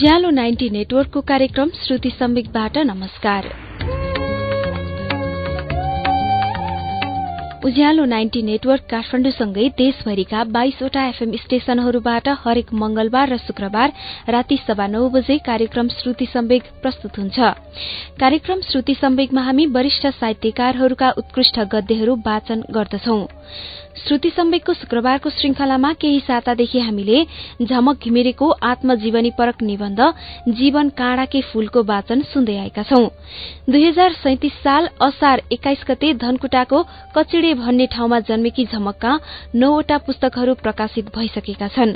उज्यालो ninety नेटवर्कको कार्यक्रम श्रुति सम्वेकबाट नमस्कार। उज्यालो नाइन्टी नेटवर्क काठमाडौँसँगै देशभरिका बाइसवटा एफएम स्टेशनहरूबाट हरेक मंगलबार र शुक्रबार राति सभा नौ बजे कार्यक्रम श्रुति सम्वेक प्रस्तुत हुन्छ। कार्यक्रम श्रुति सम्वेकमा हामी वरिष्ठ साहित्यकारहरूका उत्कृष्ट गद्यहरू वाचन गर्दछौं। श्रुति सम्वेकको शुक्रबारको श्रृंखलामा केही सातादेखि हामीले झमक घिमिरेको आत्मजीवनी परक निबन्ध जीवन काँडाके फूलको वाचन सुन्दै आएका छौं। दुई हजार सैतिस साल असार एक्काइस गते धनकुटाको कचिडे भन्ने ठाउँमा जन्मेकी झमकका नौवटा पुस्तकहरू प्रकाशित भइसकेका छन्।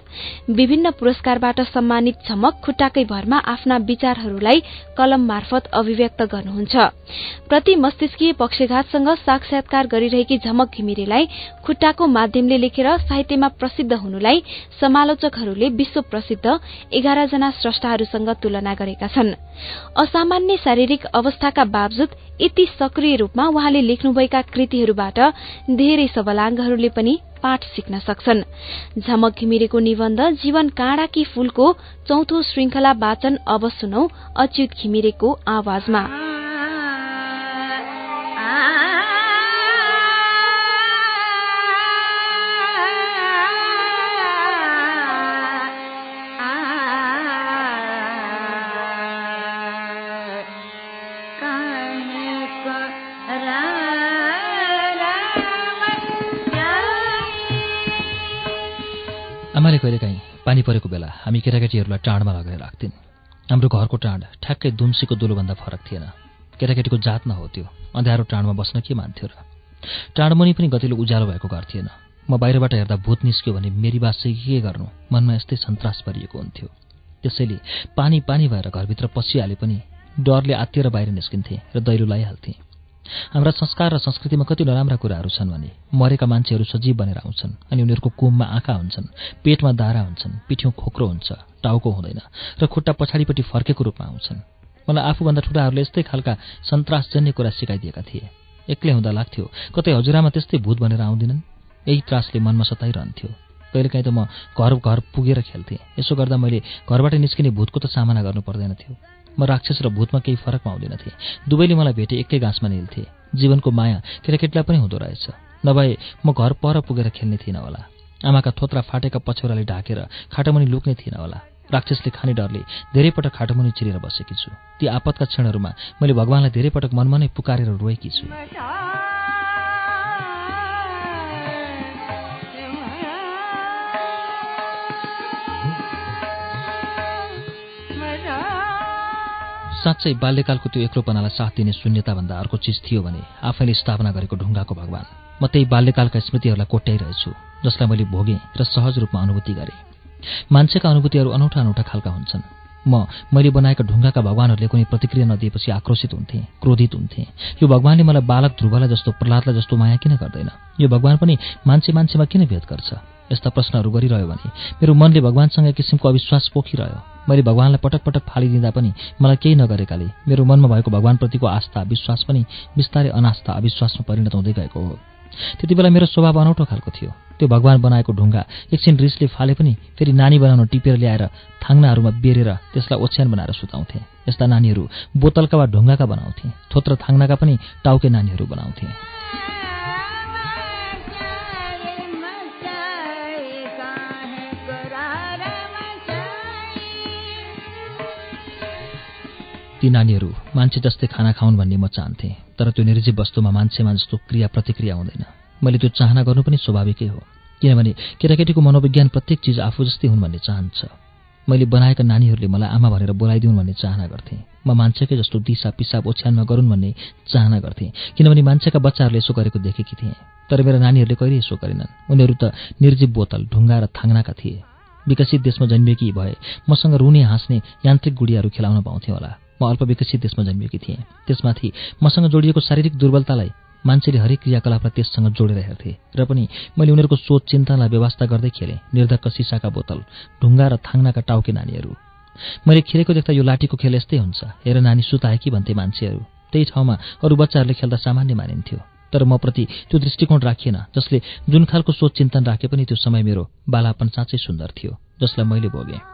विभिन्न पुरस्कारबाट सम्मानित झमक खुट्टाकै भरमा आफ्ना विचारहरूलाई कलम मार्फत अभिव्यक्त गर्नुहुन्छ। प्रति मस्तिष्कीय पक्षघातसँग साक्षात्कार गरिरहेकी झमक घिमिरेलाई खुट्टाको माध्यमले लेखेर साहित्यमा प्रसिद्ध हुनुलाई समालोचकहरूले विश्व प्रसिद्ध एघार जना स्रष्टाहरूसँग तुलना गरेका छन्। असामान्य शारीरिक अवस्थाका बावजुद यति सक्रिय रूपमा उहाँले लेख्नुभएका कृतिहरूबाट धेरै सबलाङ्गहरूले पनि पाठ सिक्न सक्छन्। झमक घिमिरेको निबन्ध जीवन काँडाकी फूलको चौथो श्रृंखला वाचन अब सुनौ अच्युत घिमिरेको आवाजमा। कहिलेकाहीँ पानी परेको बेला हामी केटाकेटीहरूलाई टाँडमा लगेर राख्थिन् हाम्रो घरको टाँड ठ्याक्कै दुम्सीको दुलोभन्दा फरक थिएन। केटाकेटीको जात हो त्यो। अँध्यारो टाँडमा बस्न के मान्थ्यो र? टाँडमुनि पनि गतिलो उज्यालो भएको घर थिएन। म बाहिरबाट हेर्दा भूत निस्क्यो भने मेरी बास के गर्नु? मनमा यस्तै सन्तास परिएको हुन्थ्यो। त्यसैले पानी पानी भएर घरभित्र पसिहाले पनि डरले आत्तिएर बाहिर निस्किन्थे र दैलो लगाइहाल्थेँ हाम्रा संस्कार र संस्कृतिमा कति नराम्रा कुराहरू छन् भने मरेका मान्छेहरू सजीव बनेर आउँछन् अनि उनीहरूको कुममा आँखा हुन्छन् पेटमा दारा हुन्छन् पिठ्यौँ खोक्रो हुन्छ टाउको हुँदैन र खुट्टा पछाडिपट्टि फर्केको रूपमा आउँछन्। मलाई आफूभन्दा ठुलाहरूले यस्तै खालका सन्तासजन्य कुरा सिकाइदिएका थिए। एक्लै हुँदा लाग्थ्यो कतै हजुरआमा त्यस्तै भूत भनेर आउँदिनन्। यही त्रासले मनमा सताइरहन्थ्यो। कहिलेकाहीँ त म घर घर पुगेर खेल्थेँ। यसो गर्दा मैले घरबाट निस्किने भूतको त सामना गर्नु पर्दैन थियो। म राक्षस र भूतमा केही फरक पाउँदिनथे दुवैले मलाई भेटे एकै गाँसमा निल्थे। जीवनको माया केटाकेटीलाई पनि हुँदो रहेछ। नभए म घर पर पुगेर खेल्ने थिइनँ होला। आमाका थोत्रा फाटेका पछौराले ढाकेर खाटोमुनि लुक्ने थिइनँ होला। राक्षसले खाने डरले धेरै पटक खाटोमुनि चिरेर बसेकी छु। ती आपतका क्षणहरूमा मैले भगवान्लाई धेरै पटक मनमनै पुकारेर रोएकी छु। साँच्चै बाल्यकालको त्यो एक्लोपनालाई साथ दिने शून्यताभन्दा अर्को चिज थियो भने आफैले स्थापना गरेको ढुङ्गाको भगवान्। म त्यही बाल्यकालका स्मृतिहरूलाई कोट्याइरहेछु जसलाई मैले भोगेँ र सहज रूपमा अनुभूति गरेँ। मान्छेका अनुभूतिहरू अनौठा अनौठा खालका हुन्छन्। म मैले बनाएका ढुङ्गाका भगवानहरूले कुनै प्रतिक्रिया नदिएपछि आक्रोशित हुन्थेँ क्रोधित हुन्थेँ। यो भगवान्ले मलाई बालक ध्रुवलाई जस्तो प्रहलादलाई जस्तो माया किन गर्दैन? यो भगवान पनि मान्छे मान्छेमा किन भेद गर्छ? यस्ता प्रश्नहरू गरिरह्यो भने मेरो मनले भगवान्सँग एक किसिमको अविश्वास पोखिरह्यो। मैले भगवान्लाई पटक पटक फालिदिँदा पनि मलाई केही नगरेकाले मेरो मनमा भएको भगवान्प्रतिको आस्था विश्वास पनि बिस्तारै अनास्था अविश्वासमा परिणत हुँदै गएको हो। त्यति बेला मेरो स्वभाव अनौठो खालको थियो। त्यो भगवान् बनाएको ढुङ्गा एकछिन रिसले फाले पनि फेरि नानी बनाउन टिपेर ल्याएर थाङ्नाहरूमा बेरेर त्यसलाई ओछ्यान बनाएर सुताउँथे। यस्ता नानीहरू बोतलका वा ढुङ्गाका बनाउँथे। थोत्र थाङ्नाका पनि टाउके नानीहरू बनाउँथे। ती नानीहरू मान्छे जस्तै खाना खाउन् भन्ने म चाहन्थेँ तर त्यो निर्जीव वस्तुमा मान्छेमा जस्तो क्रिया प्रतिक्रिया हुँदैन। मैले त्यो चाहना गर्नु पनि स्वाभाविकै हो किनभने केटाकेटीको मनोविज्ञान प्रत्येक चिज आफू जस्तै हुन् भन्ने चाहन्छ। मैले बनाएका नानीहरूले मलाई आमा भनेर बोलाइदिउन् भन्ने चाहना गर्थेँ। म मान्छेकै जस्तो दिसा पिसाब ओछ्यानमा गरून् भन्ने चाहना गर्थेँ किनभने मान्छेका बच्चाहरूले यसो गरेको देखेकी थिएँ। तर मेरा नानीहरूले कहिले यसो गरेनन्। उनीहरू त निर्जीव बोतल ढुङ्गा र थाङ्नाका थिए। विकसित देशमा जन्मिएकी भए मसँग रुने हाँस्ने यान्त्रिक गुडियाहरू खेलाउन पाउँथे होला। म अल्पविकसित देशमा जन्मिएकी थिएँ। त्यसमाथि मसँग जोडिएको शारीरिक दुर्बलतालाई मान्छेले हरेक क्रियाकलापलाई त्यससँग जोडेर हेर्थे र पनि मैले उनीहरूको सोच चिन्तनलाई व्यवस्था गर्दै खेलेँ निर्धक्क सिसाका बोतल ढुङ्गा र थाङ्नाका टाउके नानीहरू। मैले खेलेको देख्दा यो लाठीको खेल यस्तै हुन्छ हेर नानी सुताए कि भन्थे मान्छेहरू। त्यही ठाउँमा अरू बच्चाहरूले खेल्दा सामान्य मानिन्थ्यो। तर म प्रति त्यो दृष्टिकोण राखिएन जसले जुन खालको सोच चिन्तन राखे पनि त्यो समय मेरो बालापन साँच्चै सुन्दर थियो जसलाई मैले भोगेँ।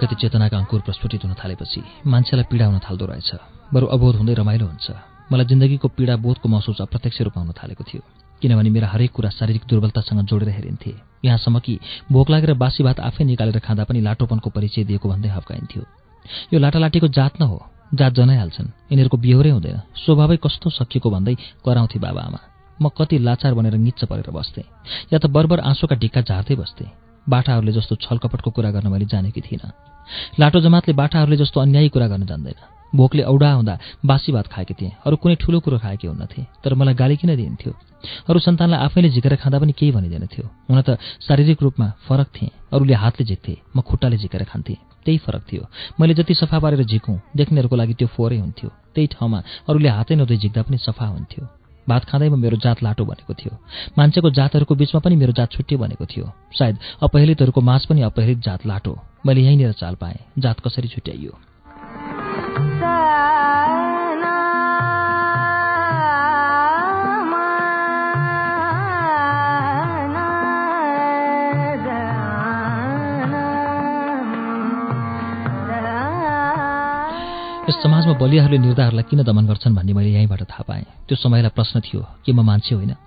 अलिकति चेतनाका अङ्कुर प्रस्फुटित हुन थालेपछि मान्छेलाई पीडा हुन थाल्दो रहेछ। बरु अबोध हुँदै रमाइलो हुन्छ। मलाई जिन्दगीको पीडा बोधको महसुस अप्रत्यक्ष रूपमा हुन थालेको थियो। किनभने मेरा हरेक कुरा शारीरिक दुर्बलतासँग जोडेर हेरिन्थे यहाँसम्म कि भोक लागेर बासी भात आफै निकालेर खाँदा पनि लाटोपनको परिचय दिएको भन्दै हप्काइन्थ्यो यो लाटालाटीको जात न हो जात जनाइहाल्छन्। यिनीहरूको बिहोरै हुँदैन। स्वभावै कस्तो सकिएको भन्दै कराउँथे बाबाआमा म कति लाचार बनेर निच्च परेर बस्थेँ। या त बरबर आँसुका ढिक्का झार्दै बस्थेँ। बाठाहरूले जस्तो छलकपटको कुरा गर्न मैले जानेकी थिइनँ। लाटो जमातले बाठाहरूले जस्तो अन्यायी कुरा गर्न जान्दैन। भोकले औडा हुँदा बासी भात खाएकी थिएँ। अरू कुनै ठुलो कुरो खाएकी हुन्नथे तर मलाई गाली किन दिइन्थ्यो? अरू सन्तानलाई आफैले झिकेर खाँदा पनि केही भनिँदैन थियो हुन त शारीरिक रूपमा फरक थिएँ। अरूले हातले झिक्थे म खुट्टाले झिकेर खान्थेँ। त्यही फरक थियो। मैले जति सफा पारेर झिकौँ देख्नेहरूको लागि त्यो फोहोरै हुन्थ्यो। त्यही ठाउँमा अरूले हातै नहुँदै झिक्दा पनि सफा हुन्थ्यो। भात खाँदैमा मेरो जात लाटो बनेको थियो। मान्छेको जातहरूको बिचमा पनि मेरो जात छुट्टै बनेको थियो। सायद अपहेलितहरूको माझ पनि अपहेलित जात लाटो। मैले यहीँनिर चाल पाएँ। जात कसरी छुट्याइयो? यस समाजमा बलियाहरूले निर्धाहरूलाई किन दमन गर्छन् भन्ने मैले यहीँबाट थाहा पाएँ। त्यो समयलाई प्रश्न थियो कि म मान्छे होइन?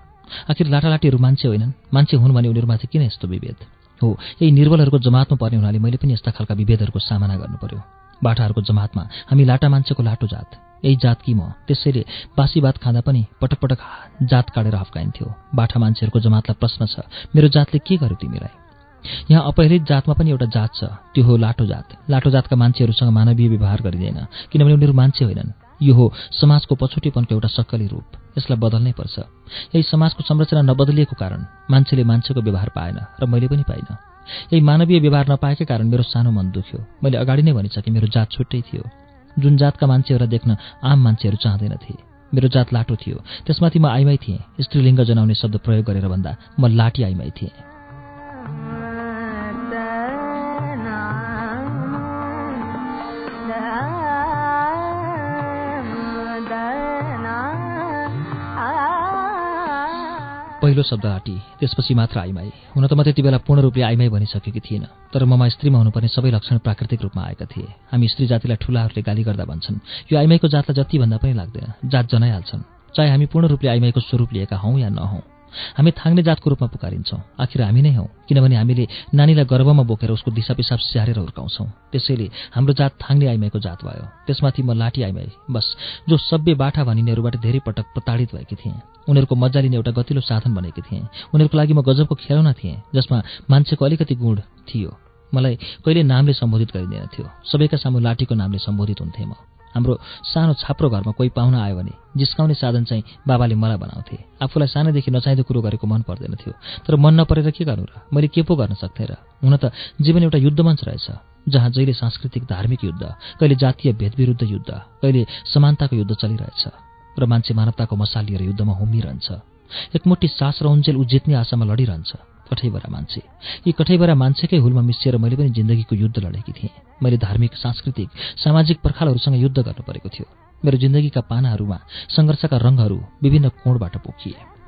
आखिर लाटालाटीहरू मान्छे होइनन्। मान्छे हुन् भने उनीहरूमाथि किन यस्तो विभेद? हो यही निर्बलहरूको जमातमा पर्ने हुनाले मैले पनि यस्ता खालका विभेदहरूको सामना गर्नु पर्यो। बाटाहरूको जमातमा हामी लाटा मान्छेको लाटो जात यही जात कि म? त्यसैले बासी भात खाँदा पनि पटक पटक जात काटेर हप्काइन्थ्यो बाठा मान्छेहरूको जमातलाई प्रश्न छ मेरो जातले के गर्यो तिमीलाई? यहाँ अपहरित जातमा पनि एउटा जात छ। त्यो हो लाटो जात। लाटो जातका मान्छेहरूसँग मानवीय व्यवहार गरिँदैन किनभने उनीहरू मान्छे होइनन्। यो हो समाजको पछौटेपनको एउटा सक्कली रूप। यसलाई बदल्नै पर्छ। यही समाजको संरचना नबदलिएको कारण मान्छेले मान्छेको व्यवहार पाएन र मैले पनि पाइनँ। यही मानवीय व्यवहार नपाएकै कारण मेरो सानो मन दुख्यो। मैले अगाडि नै भनिसकेँ मेरो जात छुट्टै थियो। जुन जातका मान्छेहरूलाई देख्न आम मान्छेहरू चाहँदैनथे मेरो जात लाटो थियो। त्यसमाथि म आइमाई थिएँ। स्त्रीलिङ्ग जनाउने शब्द प्रयोग गरेर भन्दा म लाटी आइमाई थिएँ। पहिलो शब्द आटी त्यसपछि मात्र आइमाई। हुन त म त्यति बेला पूर्ण रूपले आइमाई भनिसकेकी थिइनँ तर ममा स्त्रीमा हुनुपर्ने सबै लक्षण प्राकृतिक रूपमा आएका थिए। हामी स्त्री जातिलाई ठुलाहरूले गाली गर्दा भन्छन् यो आइमाईको जातलाई जति भन्दा पनि लाग्दैन जात जनाइहाल्छन्। चाहे हामी पूर्ण रूपले आइमाईको स्वरूप लिएका हौँ या नहौँ। हामी थाङ्ने जातको रूपमा पुकारिन्छौँ। आखिर हामी नै हौँ किनभने हामीले नानीलाई गर्भमा बोकेर उसको दिशा पिसाब स्याहारेर हुर्काउँछौँ। त्यसैले हाम्रो जात थाङ्ने आइमाईको जात भयो। त्यसमाथि म लाठी आइमाई बस जो सभ्य बाठा भनिनेहरूबाट धेरै पटक प्रताडित भएकी थिएँ। उनीहरूको मजा लिने एउटा गतिलो साधन बनेकी थिएँ। उनीहरूको लागि म गजबको खेलौना थिएँ जसमा मान्छेको अलिकति गुण थियो। मलाई कहिले नामले सम्बोधित गरिँदैन थियो। सबैका सामु लाठीको नामले सम्बोधित हुन्थेँ म। हाम्रो सानो छाप्रो घरमा कोही पाहुना आयो भने जिस्काउने साधन चाहिँ बाबाले मलाई बनाउँथे। आफूलाई सानैदेखि नचाहिँदो कुरो गरेको मन पर्दैन थियो। तर मन नपरेर के गर्नु र? मैले के पो गर्न सक्थेँ र? हुन त जीवन एउटा युद्धमञ्च रहेछ जहाँ जहिले सांस्कृतिक धार्मिक युद्ध कहिले जातीय भेदविरुद्ध युद्ध कहिले समानताको युद्ध चलिरहेछ र मान्छे मानवताको मसाल लिएर युद्धमा हुमिरहन्छ। एकमुठी सास र उन्जेल ऊ जित्ने आशामा लडिरहन्छ। कठैबरा मान्छे। यी कठैबरा मान्छेकै हुलमा मिसिएर मैले पनि जिन्दगीको युद्ध लडेकी थिएँ। मैले धार्मिक सांस्कृतिक सामाजिक पर्खालहरूसँग युद्ध गर्नु परेको थियो। मेरो जिन्दगीका पानाहरूमा सङ्घर्षका रङहरू विभिन्न कोणबाट पोखिए।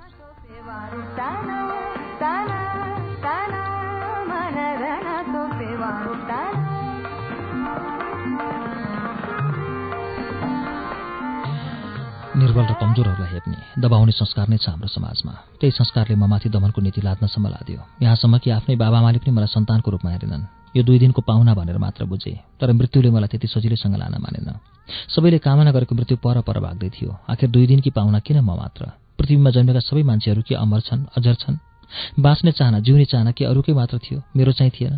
निर्बल र कमजोरहरूलाई हेप्ने दबाउने संस्कार नै छ हाम्रो समाजमा। त्यही संस्कारले म माथि दमनको नीति लाद्नसम्म लाद्यो यहाँसम्म कि आफ्नै बाबाआमाले पनि मलाई सन्तानको रूपमा हेरेनन्। यो दुई दिनको पाहुना भनेर मात्र बुझे तर मृत्युले मलाई त्यति सजिलैसँग लान मानेन। सबैले कामना गरेको मृत्यु पर पर भाग्दै थियो। आखिर दुई दिनकी पाहुना किन म मात्र? पृथ्वीमा जन्मेका सबै मान्छेहरू के अमर छन् अजर छन्? बाँच्ने चाहना जिउने चाहना के अरूकै मात्र थियो? मेरो चाहिँ थिएन।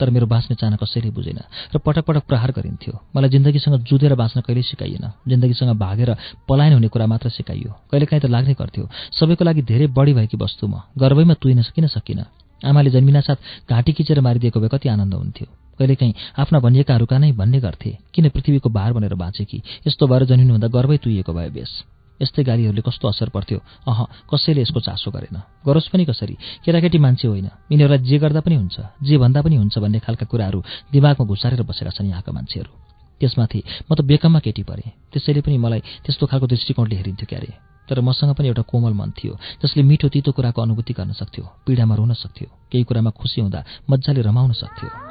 तर मेरो बाँच्ने चाहना कसैले बुझेन र पटक पटक प्रहार गरिन्थ्यो। मलाई जिन्दगीसँग जुधेर बाँच्न कहिल्यै सिकाइएन। जिन्दगीसँग भागेर पलायन हुने कुरा मात्र सिकाइयो। कहिलेकाहीँ त लाग्ने गर्थ्यो सबैको लागि धेरै बढी भएकी वस्तु म। गर्वैमा तुइन किन सकिनँ। आमाले जन्मिनासाथ घाँटी किचेर मारिदिएको भए कति आनन्द हुन्थ्यो। कहिलेकाहीँ आफ्ना भनिएकाहरूका नै भन्ने गर्थे किन पृथ्वीको भार भनेर बाँचे कि? यस्तो भएर जन्मिनुहुँदा गर्वै तुइएको भए बेस। यस्तै गालीहरूले कस्तो असर पर्थ्यो? अह कसैले यसको चासो गरेन। गरोस् पनि कसरी? केटाकेटी मान्छे होइन। यिनीहरूलाई जे गर्दा पनि हुन्छ जे भन्दा पनि हुन्छ भन्ने खालका कुराहरू दिमागमा घुसारेर बसेका छन् यहाँका मान्छेहरू। त्यसमाथि म त बेकममा केटी परेँ। त्यसैले पनि मलाई त्यस्तो खालको दृष्टिकोणले हेरिन्थ्यो क्यारे। तर मसँग पनि एउटा कोमल मन थियो। जसले मिठो तितो कुराको अनुभूति गर्न सक्थ्यो पीडामा रोन सक्थ्यो। केही कुरामा खुसी हुँदा मजाले रमाउन सक्थ्यो।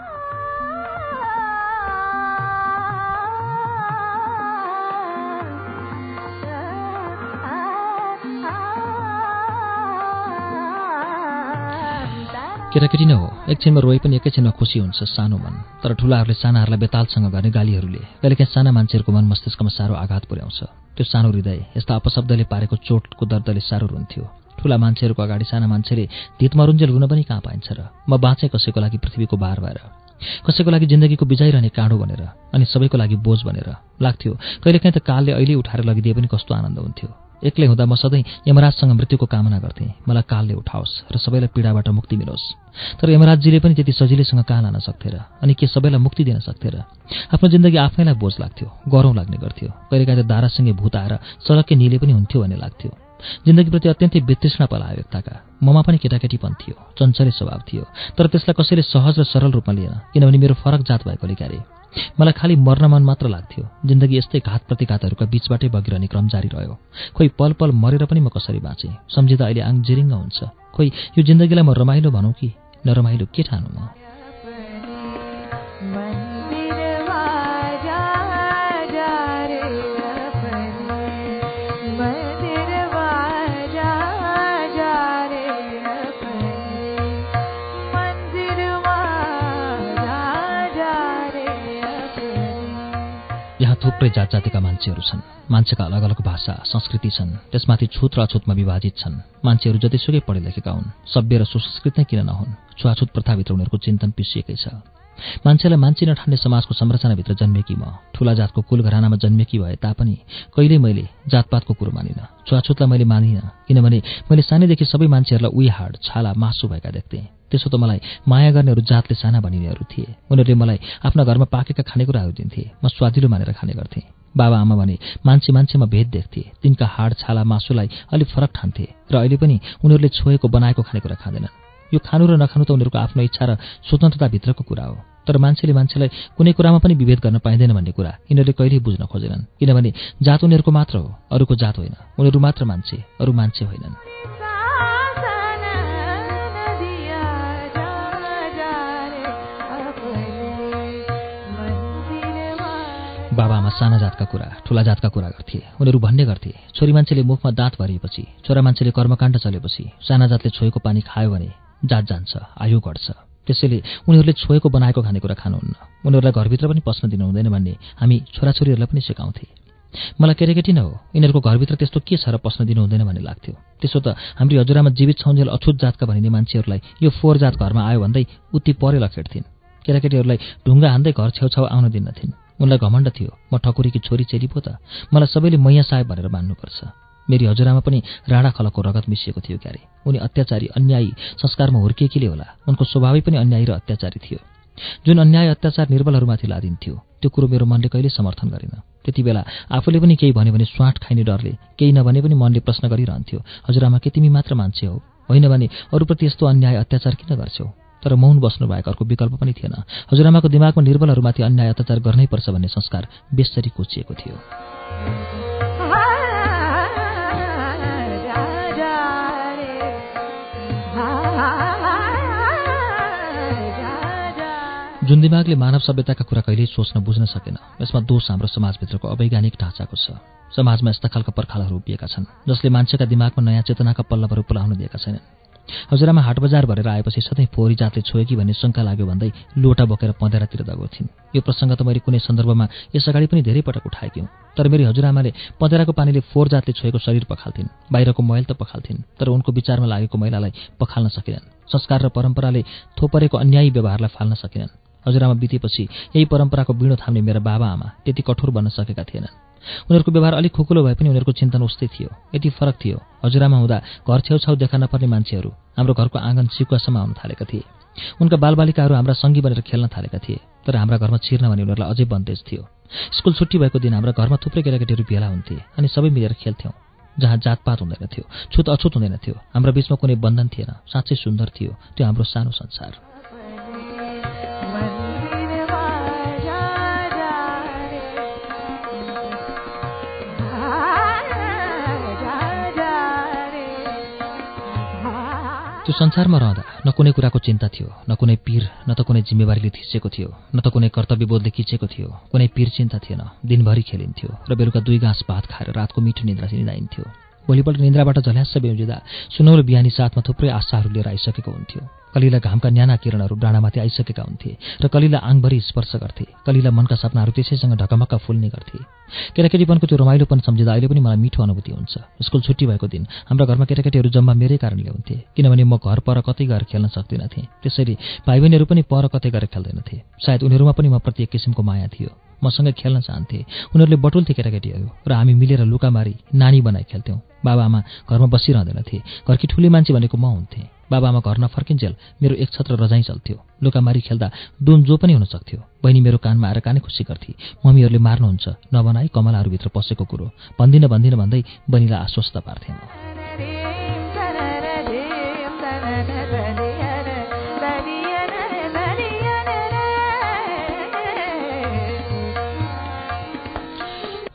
केटाकेटी नै हो एकछिनमा रोए पनि एकैछिनमा खुसी हुन्छ सानो मन। तर ठुलाहरूले सानाहरूलाई बेतालसँग गर्ने गालीहरूले कहिलेकाहीँ साना मान्छेहरूको मन मस्तिष्कमा साह्रो आघात पुर्याउँछ। त्यो सानो हृदय यस्ता अपशब्दले पारेको चोटको दर्दले साह्रो रुन्थ्यो। ठुला मान्छेहरूको अगाडि साना मान्छेले धितमरुन्जेल हुन पनि कहाँ पाइन्छ र? म बाँचेँ कसैको लागि पृथ्वीको बार भएर। कसैको लागि जिन्दगीको बिजाइरहने काँडो भनेर अनि सबैको लागि बोझ भनेर। लाग्थ्यो कहिलेकाहीँ त कालले अहिले उठाएर लगिदिए पनि कस्तो आनन्द हुन्थ्यो। एक्लै हुँदा म सधैँ यमराजसँग मृत्युको कामना गर्थेँ। मलाई कालले उठाओस् र सबैलाई पीडाबाट मुक्ति मिलोस्। तर यमराजजीले पनि त्यति सजिलैसँग कहाँ लान सक्थे र? अनि के सबैलाई मुक्ति दिन सक्थे र? आफ्नो जिन्दगी आफैलाई बोझ लाग्थ्यो गरौँ लाग्ने गर्थ्यो। कहिलेकाहीँ त दारासँगै भूत आएर सडककै निले पनि हुन्थ्यो भन्ने लाग्थ्यो। जिन्दगीप्रति अत्यन्तै वितृष्णा पलायो व्यक्ताका ममा पनि केटाकेटीपन थियो चञ्चले स्वभाव थियो। तर त्यसलाई कसैले सहज र सरल रूपमा लिएन किनभने मेरो फरक जात भएकोले क्यारे। मलाई खालि मर्न मन मात्र लाग्थ्यो। जिन्दगी यस्तै घात प्रतिघातहरूका बीचबाटै बगिरहने क्रम जारी रह्यो। खोइ पल पल मरेर पनि म कसरी बाँचेँ? सम्झिँदा अहिले आङ जिरिङ्ग हुन्छ। खोइ यो जिन्दगीलाई म रमाइलो भनौँ कि? नरमाइलो के ठानु म? थुप्रै जात जातिका मान्छेहरू छन्। मान्छेका अलग अलग भाषा संस्कृति छन्। त्यसमाथि छुत र अछुतमा विभाजित छन्। मान्छेहरू जतिसुकै पढे लेखेका हुन्। सभ्य र सुसंस्कृत नै किन नहुन्? छुवाछुत प्रथाभित्र उनीहरूको चिन्तन पिसिएकै छ। मान्छेलाई मान्छे नठान्ने समाजको संरचनाभित्र जन्मेकी म। ठूला जातको कुल घरानामा जन्मेकी भए तापनि कहिल्यै मैले जातपातको कुरो मानिनँ। छुवाछुतलाई मैले मानिनँ। किनभने मैले सानैदेखि सबै मान्छेहरूलाई उही हाड छाला मासु भएका देख्थेँ। त्यसो त मलाई माया गर्नेहरू जातले साना भनिनेहरू थिए। उनीहरूले मलाई आफ्ना घरमा पाकेका खानेकुराहरू दिन्थे। म स्वादिलो मानेर खाने गर्थेँ। बाबा आमा भने मान्छे मान्छेमा भेद देख्थे। तिनका हाड छाला मासुलाई अलिक फरक ठान्थे र अहिले पनि उनीहरूले छोएको बनाएको खानेकुरा खाँदैनन्। यो खानु र नखानु त उनीहरूको आफ्नो इच्छा र स्वतन्त्रताभित्रको कुरा हो। तर मान्छेले मान्छेलाई कुनै कुरामा पनि विभेद गर्न पाइँदैन भन्ने कुरा यिनीहरूले कहिल्यै बुझ्न खोजेनन्। किनभने जात उनीहरूको मात्र हो अरूको जात होइन। उनीहरू मात्र मान्छे अरू मान्छे होइनन्। बाबामा साना जातका कुरा ठुला जातका कुरा गर्थे। उनीहरू भन्ने गर्थे छोरी मान्छेले मुखमा दाँत भरिएपछि छोरा मान्छेले कर्मकाण्ड चलेपछि साना जातले छोएको पानी खायो भने जात जान्छ आयु घट्छ त्यसैले उनीहरूले छोएको बनाएको खानेकुरा खानुहुन्न। उनीहरूलाई घरभित्र पनि पस्न दिनु हुँदैन भन्ने हामी छोराछोरीहरूलाई पनि सिकाउँथे। मलाई केटाकेटी नै हो? यिनीहरूको घरभित्र त्यस्तो के छ र पस्न दिनु हुँदैन भन्ने लाग्थ्यो। त्यसो त हाम्रो हजुरआमा जीवित छौन्जेल अछुत जातका भनिने मान्छेहरूलाई यो फोहोर जात घरमा आयो भन्दै उति परे लखेड्थिन् केटाकेटीहरूलाई ढुङ्गा हान्दै घर छेउछाउ आउन दिन्नथिन्। उनलाई घमण्ड थियो। म ठकुरीकी छोरी चेली पो त। मलाई सबैले मैया साहेब भनेर मान्नुपर्छ। मेरी हजुरआमा पनि राणा खलकको रगत मिसिएको थियो क्यारे। उनी अत्याचारी अन्यायी संस्कारमा हुर्किएकीले होला। उनको स्वभावै पनि अन्यायी र अत्याचारी थियो। जुन अन्याय अत्याचार निर्बलहरूमाथि लादिन्थ्यो त्यो कुरो मेरो मनले कहिले समर्थन गरेन। त्यति बेला आफूले पनि केही भन्यो भने स्वाट खाइने डरले केही नभने पनि मनले प्रश्न गरिरहन्थ्यो हजुरआमा के तिमी मात्र मान्छे हो? होइन भने अरूप्रति यस्तो अन्याय अत्याचार किन गर्छौ? तर मौन बस्नु बाहेक अर्को विकल्प पनि थिएन। हजुरआमाको दिमागमा निर्बलहरूमाथि अन्याय अत्याचार गर्नैपर्छ भन्ने संस्कार बेसरी कोचिएको थियो। जुन दिमागले मानव सभ्यताका कुरा कहिल्यै सोच्न बुझ्न सकेन यसमा दोष हाम्रो समाजभित्रको अवैज्ञानिक ढाँचाको छ। समाजमा यस्ता खालका पर्खालहरू उभिएका छन् जसले मान्छेका दिमागमा नयाँ चेतनाका पल्लवहरू पुलाउन दिएका छैनन्। हजुरआमा हाट बजार भरेर आएपछि सधैँ फोहोरी जातले छोयो कि भन्ने शङ्का लाग्यो भन्दै लोटा बोकेर पँधेरातिर दगोर्थिन् यो प्रसङ्ग त मैले कुनै सन्दर्भमा यस अगाडि पनि धेरै पटक उठाएकी तर मेरी हजुरआमाले पँधेराको पानीले फोहोर जातले छोएको शरीर पखाल्थिन्। बाहिरको मैल त पखाल्थिन् तर उनको विचारमा लागेको मैलालाई पखाल्न सकेनन्। संस्कार र परम्पराले थोपरेको अन्यायी व्यवहारलाई फाल्न सकेनन्। हजुरआमा बितेपछि यही परम्पराको बिँडो थाम्ने मेरा बाबा आमा त्यति कठोर बन्न सकेका थिएनन्। उनीहरूको व्यवहार अलिक खुकुलो भए पनि उनीहरूको चिन्तन उस्तै थियो। यति फरक थियो। हजुरआमा हुँदा घर छेउछाउ देखा नपर्ने मान्छेहरू हाम्रो घरको आँगन सिकुवासम्म आउन थालेका थिए। उनका बालबालिकाहरू हाम्रा सङ्गी बनेर खेल्न थालेका थिए तर हाम्रा घरमा छिर्न भने उनीहरूलाई अझै बन्देज थियो। स्कुल छुट्टी भएको दिन हाम्रा घरमा थुप्रै केटाकेटीहरू भेला हुन्थे अनि सबै मिलेर खेल्थ्यौँ जहाँ जातपात हुँदैन थियो छुत अछुत हुँदैन थियो। हाम्रो बिचमा कुनै बन्धन थिएन साँच्चै सुन्दर थियो त्यो हाम्रो सानो संसार। संसारमा रहँदा न कुनै कुराको चिन्ता थियो न कुनै पीर न त कुनै जिम्मेवारीले थिचेको थियो न त कुनै कर्तव्यबोधले खिचेको थियो कुनै पीर चिन्ता थिएन दिनभरि खेलिन्थ्यो र बेलुका दुई घाँस भात खाएर रातको मिठो निन्द्रा निदाइन्थ्यो भोलिपल्ट निन्द्राबाट झल्यास बेउजिँदा सुनौलो बिहानी साथमा थुप्रै आशाहरू लिएर आइसकेको हुन्थ्यो। कलिला घामका न्याना किरणहरू डाँडामाथि आइसकेका हुन्थे र कलिला आङभरि स्पर्श गर्थे। कलिला मनका सपनाहरू त्यसैसँग ढकमक्क फुल्ने गर्थे। केटाकेटीपनको त्यो रमाइलोपन सम्झिँदा अहिले पनि मलाई मिठो अनुभूति हुन्छ। स्कुल छुट्टी भएको दिन हाम्रा घरमा केटाकेटीहरू जम्मा मेरै कारणले हुन्थे किनभने म घर पर कतै गएर खेल्न सक्दिनथेँ। त्यसैले भाइ बहिनीहरू पनि पर कतै गएर खेल्दैनथे। सायद उनीहरूमा पनि म प्रति एक किसिमको माया थियो। मसँगै खेल्न चाहन्थे। उनीहरूले बटुल्थे केटाकेटीहरू र हामी मिलेर लुकामारी नानी बनाइ खेल्थ्यौँ। बाबाआमा घरमा बसिरहँदैनथे। घरकी ठुली मान्छे भनेको म हुन्थेँ। बाबाआमा घर नफर्किन्जेल मेरो एक छत्र रजाइ चल्थ्यो। लुकामारी खेल्दा डोन जो पनि हुन सक्थ्यो बहिनी मेरो कानमा आएर कानै खुसी गर्थे। मम्मीहरूले मार्नुहुन्छ। नबनाई कमलाहरूभित्र पसेको कुरो। भन्दिनँ भन्दिनँ भन्दै बहिनीलाई आश्वस्त पार्थेँ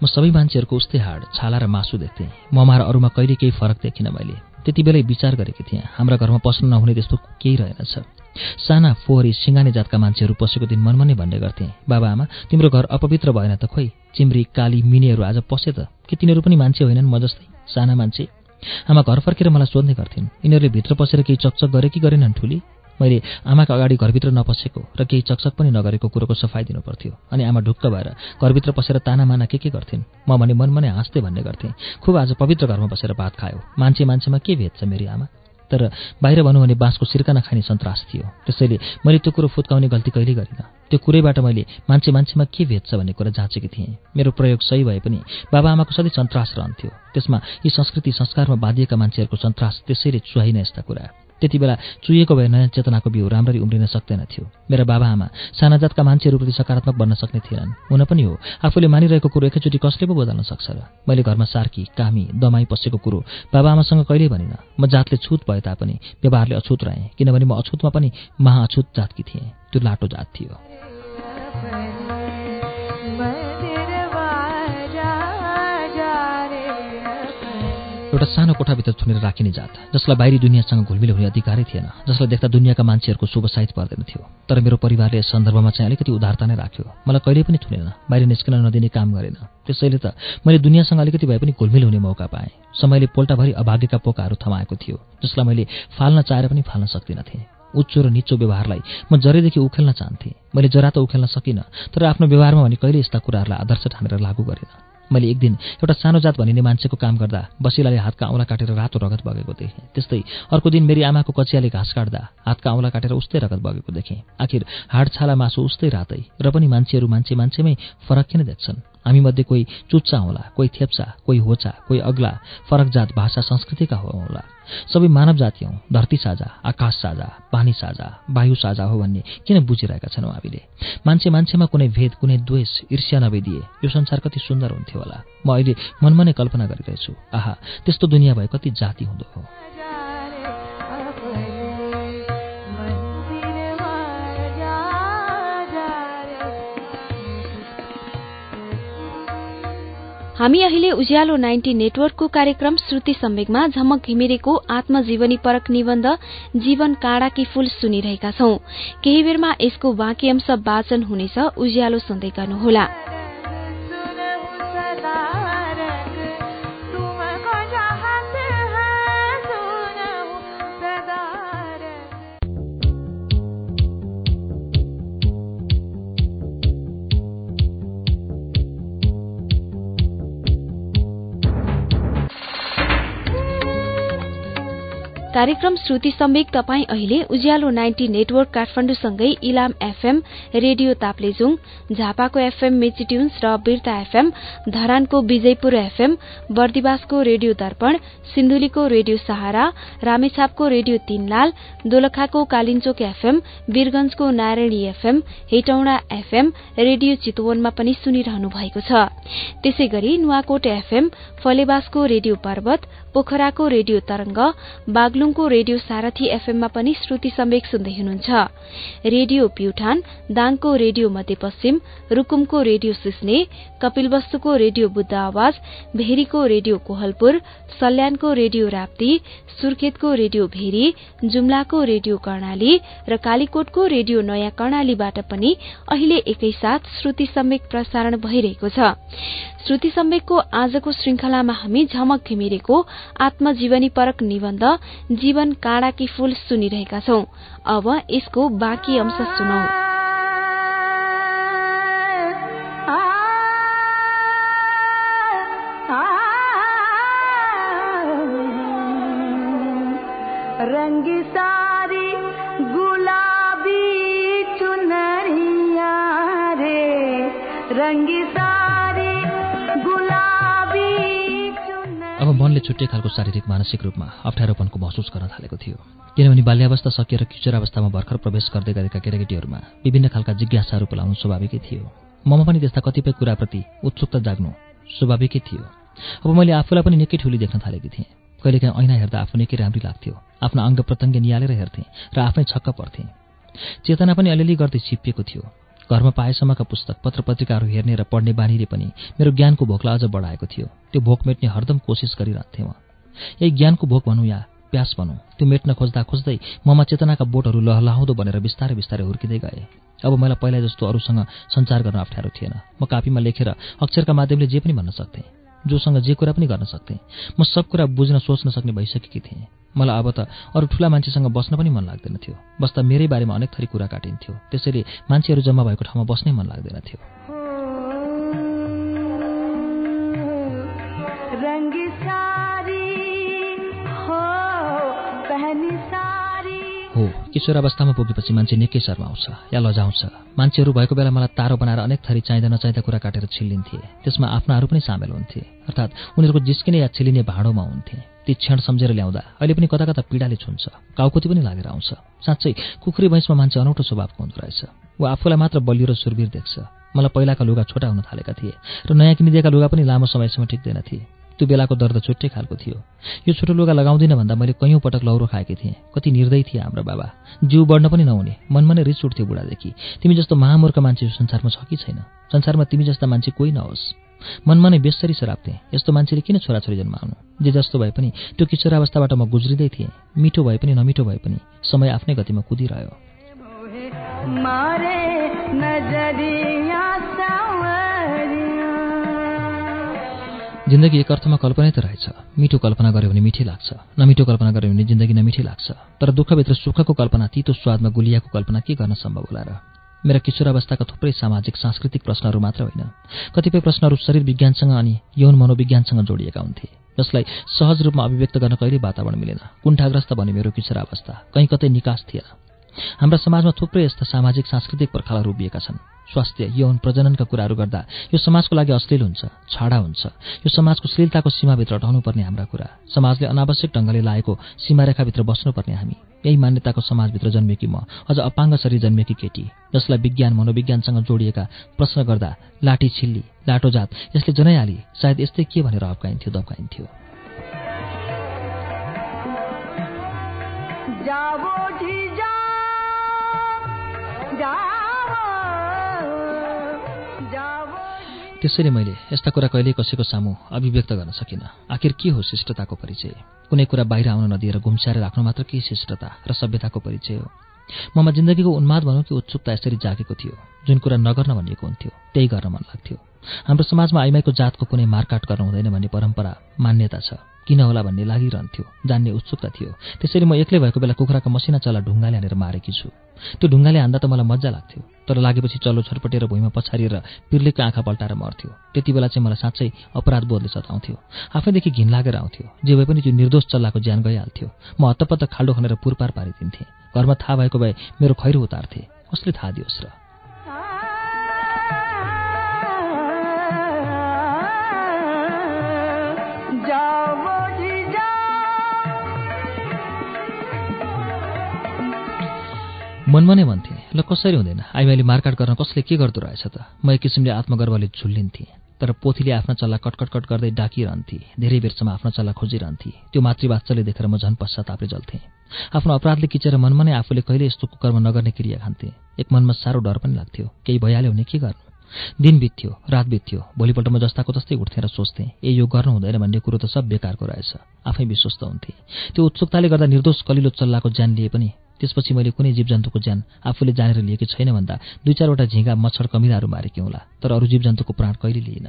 म सबै मान्छेहरूको उस्तै हाड छाला र मासु देख्थेँ। ममा र अरूमा कहिले केही फरक देखिनँ मैले। त्यति बेलै विचार गरेकी थिएँ। हाम्रा घरमा पस्न नहुने त्यस्तो केही रहेनछ साना फोहोरी सिङ्गाने जातका मान्छेहरू पसेको दिन मनमा नै भन्ने गर्थे। बाबाआमा तिम्रो घर अपवित्र भएन त खोइ? चिम्री काली मिनीहरू आज पसे त। कि तिनीहरू पनि मान्छे होइनन् म जस्तै? साना मान्छे। आमा घर फर्केर मलाई सोध्ने गर्थेन्। यिनीहरूले भित्र पसेर केही चकचक गरे कि गरेनन् ठुली? मैले आमाका अगाडि घरभित्र नपसेको र केही चकचक पनि नगरेको कुरोको सफाइ दिनु पर्थ्यो अनि आमा ढुक्क भएर घरभित्र पसेर तानामाना के के गर्थिन्? म भने मनमा नै हाँस्दै भन्ने गर्थेँ। खुब आज पवित्र घरमा बसेर भात खायो। मान्छे मान्छेमा के भेद छ मेरी आमा? तर बाहिर भनौँ भने बाँसको सिर्का नखाने सन्तास थियो। त्यसैले मैले त्यो कुरो फुत्काउने गल्ती कहिल्यै गरिनँ। त्यो कुरैबाट मैले मान्छे मान्छेमा के भेद छ भन्ने कुरा जाँचेकी थिएँ। मेरो प्रयोग सही भए पनि बाबाआमाको सधैँ सन्तास रहन्थ्यो। त्यसमा यी संस्कृति संस्कारमा बाँधिएका मान्छेहरूको सन्तास त्यसैले चुहाइन यस्ता कुरा। त्यति बेला चुहिएको भए नयाँ चेतनाको बिउ राम्ररी उम्रिन सक्दैन थियो। मेरा बाबाआमा साना जातका मान्छेहरूप्रति सकारात्मक बन्न सक्ने थिएनन्। हुन पनि हो आफूले मानिरहेको कुरो एकैचोटि कसले पो बदल्न सक्छ र? मैले घरमा सार्की कामी दमाई पसेको कुरो बाबाआमासँग कहिल्यै भनिनँ। म जातले छुत भए तापनि व्यवहारले अछुत रहेँ किनभने म अछुतमा पनि महाअछुत जातकी थिएँ। त्यो लाटो जात थियो। सानो कोठाभित्र थुनेर राखिने जात जसलाई बाहिरी दुनियाँसँग घुलमिल हुने अधिकारै थिएन जसलाई देख्दा दुनियाँका मान्छेहरूको शुभ साहित पर्दैन थियो। तर मेरो परिवारले यस सन्दर्भमा चाहिँ अलिकति उदारता नै राख्यो। मलाई कहिले पनि थुनेन बाहिर निस्किन नदिने काम गरेन। त्यसैले त मैले दुनियाँसँग अलिकति भए पनि घुलमिल हुने मौका पाएँ। समयले पोल्टाभरि अभागेका पोकाहरू थमाएको थियो जसलाई मैले फाल्न चाहेर पनि फाल्न सक्दिनथेँ। उच्चो र निचो व्यवहारलाई म जरेदेखि उखेल्न चाहन्थेँ। मैले जरा त उखेल्न सकिनँ तर आफ्नो व्यवहारमा भने कहिले यस्ता कुराहरूलाई आदर्श ठानेर लागू गरेन। मैले एक दिन एउटा सानो जात भनिने मान्छेको काम गर्दा बसिलाले हातका औँला काटेर रातो रगत बगेको देखेँ। त्यस्तै अर्को दिन मेरी आमाको कचियाले घाँस काट्दा हातका औँला काटेर उस्तै रगत बगेको देखेँ। आखिर हाड छाला मासु उस्तै रातै र पनि मान्छेहरू मान्छे मान्छेमै फरक किन देख्छन्? हामीमध्ये कोही चुच्चा होला कोही थेप्चा कोही होचा कोही अग्ला फरक जात भाषा संस्कृतिका होला। सबै मानव जाति हौ धरती साझा आकाश साझा पानी साझा वायु साझा हो भन्ने किन बुझिरहेका छनौँ हामीले? मान्छे मान्छेमा कुनै भेद कुनै द्वेष ईर्ष्या नभइदिए यो संसार कति सुन्दर हुन्थ्यो होला। म अहिले मनमा नै कल्पना गरिरहेछु। आहा त्यस्तो दुनियाँ भए कति जाति हुँदो हो। हामी अहिले उज्यालो नाइन्टी नेटवर्कको कार्यक्रम श्रुति सम्वेकमा झमक घिमिरेको आत्मजीवनी परक निबन्ध जीवन काँडाकी फूल सुनिरहेका छौं। केही बेरमा यसको बाँकी अंश वाचन हुनेछ उज्यालो सुन्दै गर्नुहोला। कार्यक्रम श्रुति सम्वेक तपाई अहिले उज्यालो नाइन्टी नेटवर्क काठमाडौँसँगै इलाम एफएम रेडियो ताप्लेजुङ झापाको एफएम मेचिट्युन्स र बिर्ता एफएम धरानको विजयपुर एफएम बर्दिवासको रेडियो दर्पण सिन्धुलीको रेडियो सहारा रामेछापको रेडियो तीनलाल दोलखाको Kalinchok FM वीरगंजको Narayani FM Hetauda FM radio चितवनमा पनि सुनिरहनु भएको छ। त्यसै गरी नुवाकोट एफएम फलेवासको रेडियो पर्वत पोखराको रेडियो तरंग बागलुङको रेडियो सारथी एफएममा पनि श्रुति सम्वेक सुन्दै हुनुहुन्छ। रेडियो प्युठान दाङको रेडियो मध्यपश्चिम रूकुमको रेडियो सिस्ने कपिलवस्तुको रेडियो बुद्ध आवाज भेरीको रेडियो कोहलपुर सल्यानको रेडियो राप्ती सुर्खेतको रेडियो भेरी जुम्लाको रेडियो कर्णाली र कालीकोटको रेडियो नयाँ कर्णालीबाट पनि अहिले एकैसाथ श्रुति सम्वेक प्रसारण भइरहेको छ। श्रुति सम्वेकको आजको श्रृंखलामा हामी झमक घिमिरेको आत्मजीवनी परक निबन्ध जीवन काँडाकी फूल सुनिरहेका छौं। अब यसको बाँकी अंश सुनौ। छुट्टै खालको शारीरिक मानसिक रूपमा अप्ठ्यारोपनको महसुस गर्न थालेको थियो। किनभने बाल्यावस्था सकिएर किशोरावस्थामा भर्खर प्रवेश गर्दै गरेका केटाकेटीहरूमा विभिन्न खालका जिज्ञासाहरू बोलाउनु स्वाभाविकै थियो। ममा पनि त्यस्ता कतिपय कुराप्रति उत्सुकता जाग्नु स्वाभाविकै थियो। अब मैले आफूलाई पनि निकै ठुली देख्न थालेकी थिएँ। कहिलेकाहीँ ऐना हेर्दा आफू निकै राम्री लाग्थ्यो। आफ्नो अङ्ग प्रत्यङ्ग निहालेर हेर्थेँ र आफै छक्क पर्थेँ चेतना पनि अलिअलि गर्दै छिपिएको थियो। घरमा पाएसम्मका पुस्तक पत्र पत्रिकाहरू हेर्ने र पढ्ने बानीले पनि मेरो ज्ञानको भोकलाई अझ बढाएको थियो। त्यो भोक मेट्ने हरदम कोसिस गरिरहन्थेँ म। यही ज्ञानको भोक भनौँ या प्यास भनौँ त्यो मेट्न खोज्दा खोज्दै ममा चेतनाका बोटहरू लहलाउँदो बनेर बिस्तारै बिस्तारै हुर्किँदै गए। अब मलाई पहिला जस्तो अरूसँग सञ्चार गर्न अप्ठ्यारो थिएन। म कापीमा लेखेर अक्षरका माध्यमले जे पनि भन्न सक्थेँ जोसँग जे कुरा पनि गर्न सक्थेँ। म सब कुरा बुझ्न सोच्न सक्ने भइसकेकी थिएँ। मलाई अब त अरू ठुला मान्छेसँग बस्न पनि मन लाग्दैन थियो। बस्दा मेरै बारेमा अनेक थरी कुरा काटिन्थ्यो। त्यसैले मान्छेहरू जम्मा भएको ठाउँमा बस्नै मन लाग्दैन थियो। हो किशोरावस्थामा पुगेपछि मान्छे निकै शर्माउँछ या लजाउँछ। मान्छेहरू भएको बेला मलाई तारो बनाएर अनेक थरी चाहिँदा नचाहिँदा कुरा काटेर छिल्लिन्थे। त्यसमा आफ्नाहरू पनि सामेल हुन्थे। अर्थात् उनीहरूको जिस्किने या छिलिने भाँडोमा हुन्थे। ती क्षण सम्झेर ल्याउँदा अहिले पनि कता कता पीडाले छुन्छ काउकुती पनि लागेर आउँछ। साँच्चै कुखुरी भैँसमा मान्छे अनौठो स्वभावको हुँदो रहेछ। ऊ आफूलाई मात्र बलियो र सुरवीर देख्छ। मलाई पहिलाका लुगा छोटा हुन थालेका थिए र नयाँ किनिदिएका लुगा पनि लामो समयसम्म टिक्दैन थिए। त्यो बेलाको दर्द छुट्टै खालको थियो। यो छोटो लुगा लगाउँदिनँ भन्दा मैले कैयौँ पटक लौरो खाएकी थिएँ। कति निर्दय थिए हाम्रो बाबा। जिउ बढ्न पनि नहुने मनमा नै रिस उठ्थ्यो बुढादेखि। तिमी जस्तो महामूर्ख मान्छे संसारमा छ कि छैन? संसारमा तिमी जस्ता मान्छे कोही नहोस्। मनमा नै बेसरी सराप्थेँ यस्तो मान्छेले किन छोराछोरी जन्माउनु? जे जस्तो भए पनि त्यो किशोरावस्थाबाट म गुज्रिँदै थिएँ। मिठो भए पनि नमिठो भए पनि समय आफ्नै गतिमा कुदिरह्यो। जिन्दगी एक अर्थमा कल्पनै त रहेछ। मिठो कल्पना गऱ्यो भने मिठी लाग्छ। नमिठो कल्पना गऱ्यो भने जिन्दगी नमिठी लाग्छ। तर दुःखभित्र सुखको कल्पना तितो स्वादमा गुलियाको कल्पना के गर्न सम्भव होला र? मेरा किशोरावस्थाका थुप्रै सामाजिक सांस्कृतिक प्रश्नहरू मात्र होइन। कतिपय प्रश्नहरू शरीर विज्ञानसँग अनि यौन मनोविज्ञानसँग जोडिएका हुन्थे। जसलाई सहज रूपमा अभिव्यक्त गर्न कहिल्यै वातावरण मिलेन। कुण्ठाग्रस्त भने मेरो किशोरावस्था कहीँ कतै निकास थिएन। हाम्रा समाजमा थुप्रै यस्ता सामाजिक सांस्कृतिक पर्खालहरू उभिएका छन्। स्वास्थ्य यौन प्रजननका कुराहरू गर्दा यो समाजको लागि अश्लील हुन्छ छाडा हुन्छ। यो समाजको श्लीलताको सीमाभित्र हटाउनुपर्ने हाम्रा कुरा। समाजले अनावश्यक ढङ्गले लागेको सीमारेखाभित्र बस्नुपर्ने हामी। यही मान्यताको समाजभित्र जन्मेकी म अझ अपाङ्ग शरीर जन्मेकी केटी जसलाई विज्ञान मनोविज्ञानसँग जोडिएका प्रश्न गर्दा लाठी छिल्ली लाटो जात यसले जनाइहाली सायद यस्तै के भनेर अप्काइन्थ्यो दप्काइन्थ्यो त्यसैले मैले यस्ता कुरा कहिल्यै कसैको सामु अभिव्यक्त गर्न सकिनँ। आखिर के हो शिष्टताको परिचय? कुनै कुरा बाहिर आउन नदिएर घुम्स्याएर राख्नु मात्र के शिष्टता र सभ्यताको परिचय हो? ममा जिन्दगीको उन्माद भनौँ कि उत्सुकता यसरी जागेको थियो। जुन कुरा नगर्न भनिएको हुन्थ्यो त्यही गर्न मन लाग्थ्यो। हाम्रो समाजमा आइमाईको जातको कुनै मारकाट गर्नु हुँदैन भन्ने परम्परा मान्यता छ। किन होला भन्ने लागिरहन्थ्यो जान्ने उत्सुकता थियो। त्यसैले म एक्लै भएको बेला कुखुराको मसिना चल्ला ढुङ्गाले हानेर मारेकी छु। त्यो ढुङ्गाले हान्दा त मलाई मजा लाग्थ्यो तर लागेपछि चल्लो छटपटेर भुइँमा पछारिएर पिर्लेको आँखा पल्टाएर मर्थ्यो। त्यति बेला चाहिँ मलाई साँच्चै अपराध बोधले सताउँथ्यो। आफैदेखि घिन लागेर आउँथ्यो। जे भए पनि त्यो निर्दोष चल्लाको ज्यान गइहाल्थ्यो। म हत्तपत्त खाल्डो खनेर पुरपार पारिदिन्थेँ। घरमा थाहा भएको भए मेरो खैरो उतार्थे। कसले थाहा दियोस् र? मनमा नै भन्थे ल कसरी हुँदैन? आइमाईले मारकाट गर्न कसले के गर्दो रहेछ त? म एक किसिमले आत्मगर्वले झुल्लिन्थेँ तर पोथीले आफ्ना चल्ला कटकटकट गर्दै डाकिरहन्थे धेरै बेरसम्म आफ्नो चल्ला खोजिरहन्थे। त्यो मातृवात्सले देखेर म झन् पश्चातापले जल्थेँ। आफ्नो अपराधले किचेर मनमा नै आफूले कहिले यस्तो कुकर्म नगर्ने क्रिया खान्थे। एक मनमा साह्रो डर पनि लाग्थ्यो। केही भइहाल्यो भने के गर्नु? दिन बित्थ्यो रात बित्थ्यो। भोलिपल्ट म जस्ताको तस्तै उठ्थेँ र सोच्थेँ ए यो गर्नु हुँदैन भन्ने कुरो त सब बेकारको रहेछ। आफै विश्वस्त हुन्थे। त्यो उत्सुकताले गर्दा निर्दोष कलिलो चल्लाको ज्यान लिए पनि त्यसपछि मैले कुनै जीवजन्तुको ज्यान आफूले जानेर लिएको छैन भन्दा दुई चारवटा झिँगा मच्छर कमिलाहरू मारेकी होला। तर अरू जीवजन्तुको प्राण कहिले लिइन?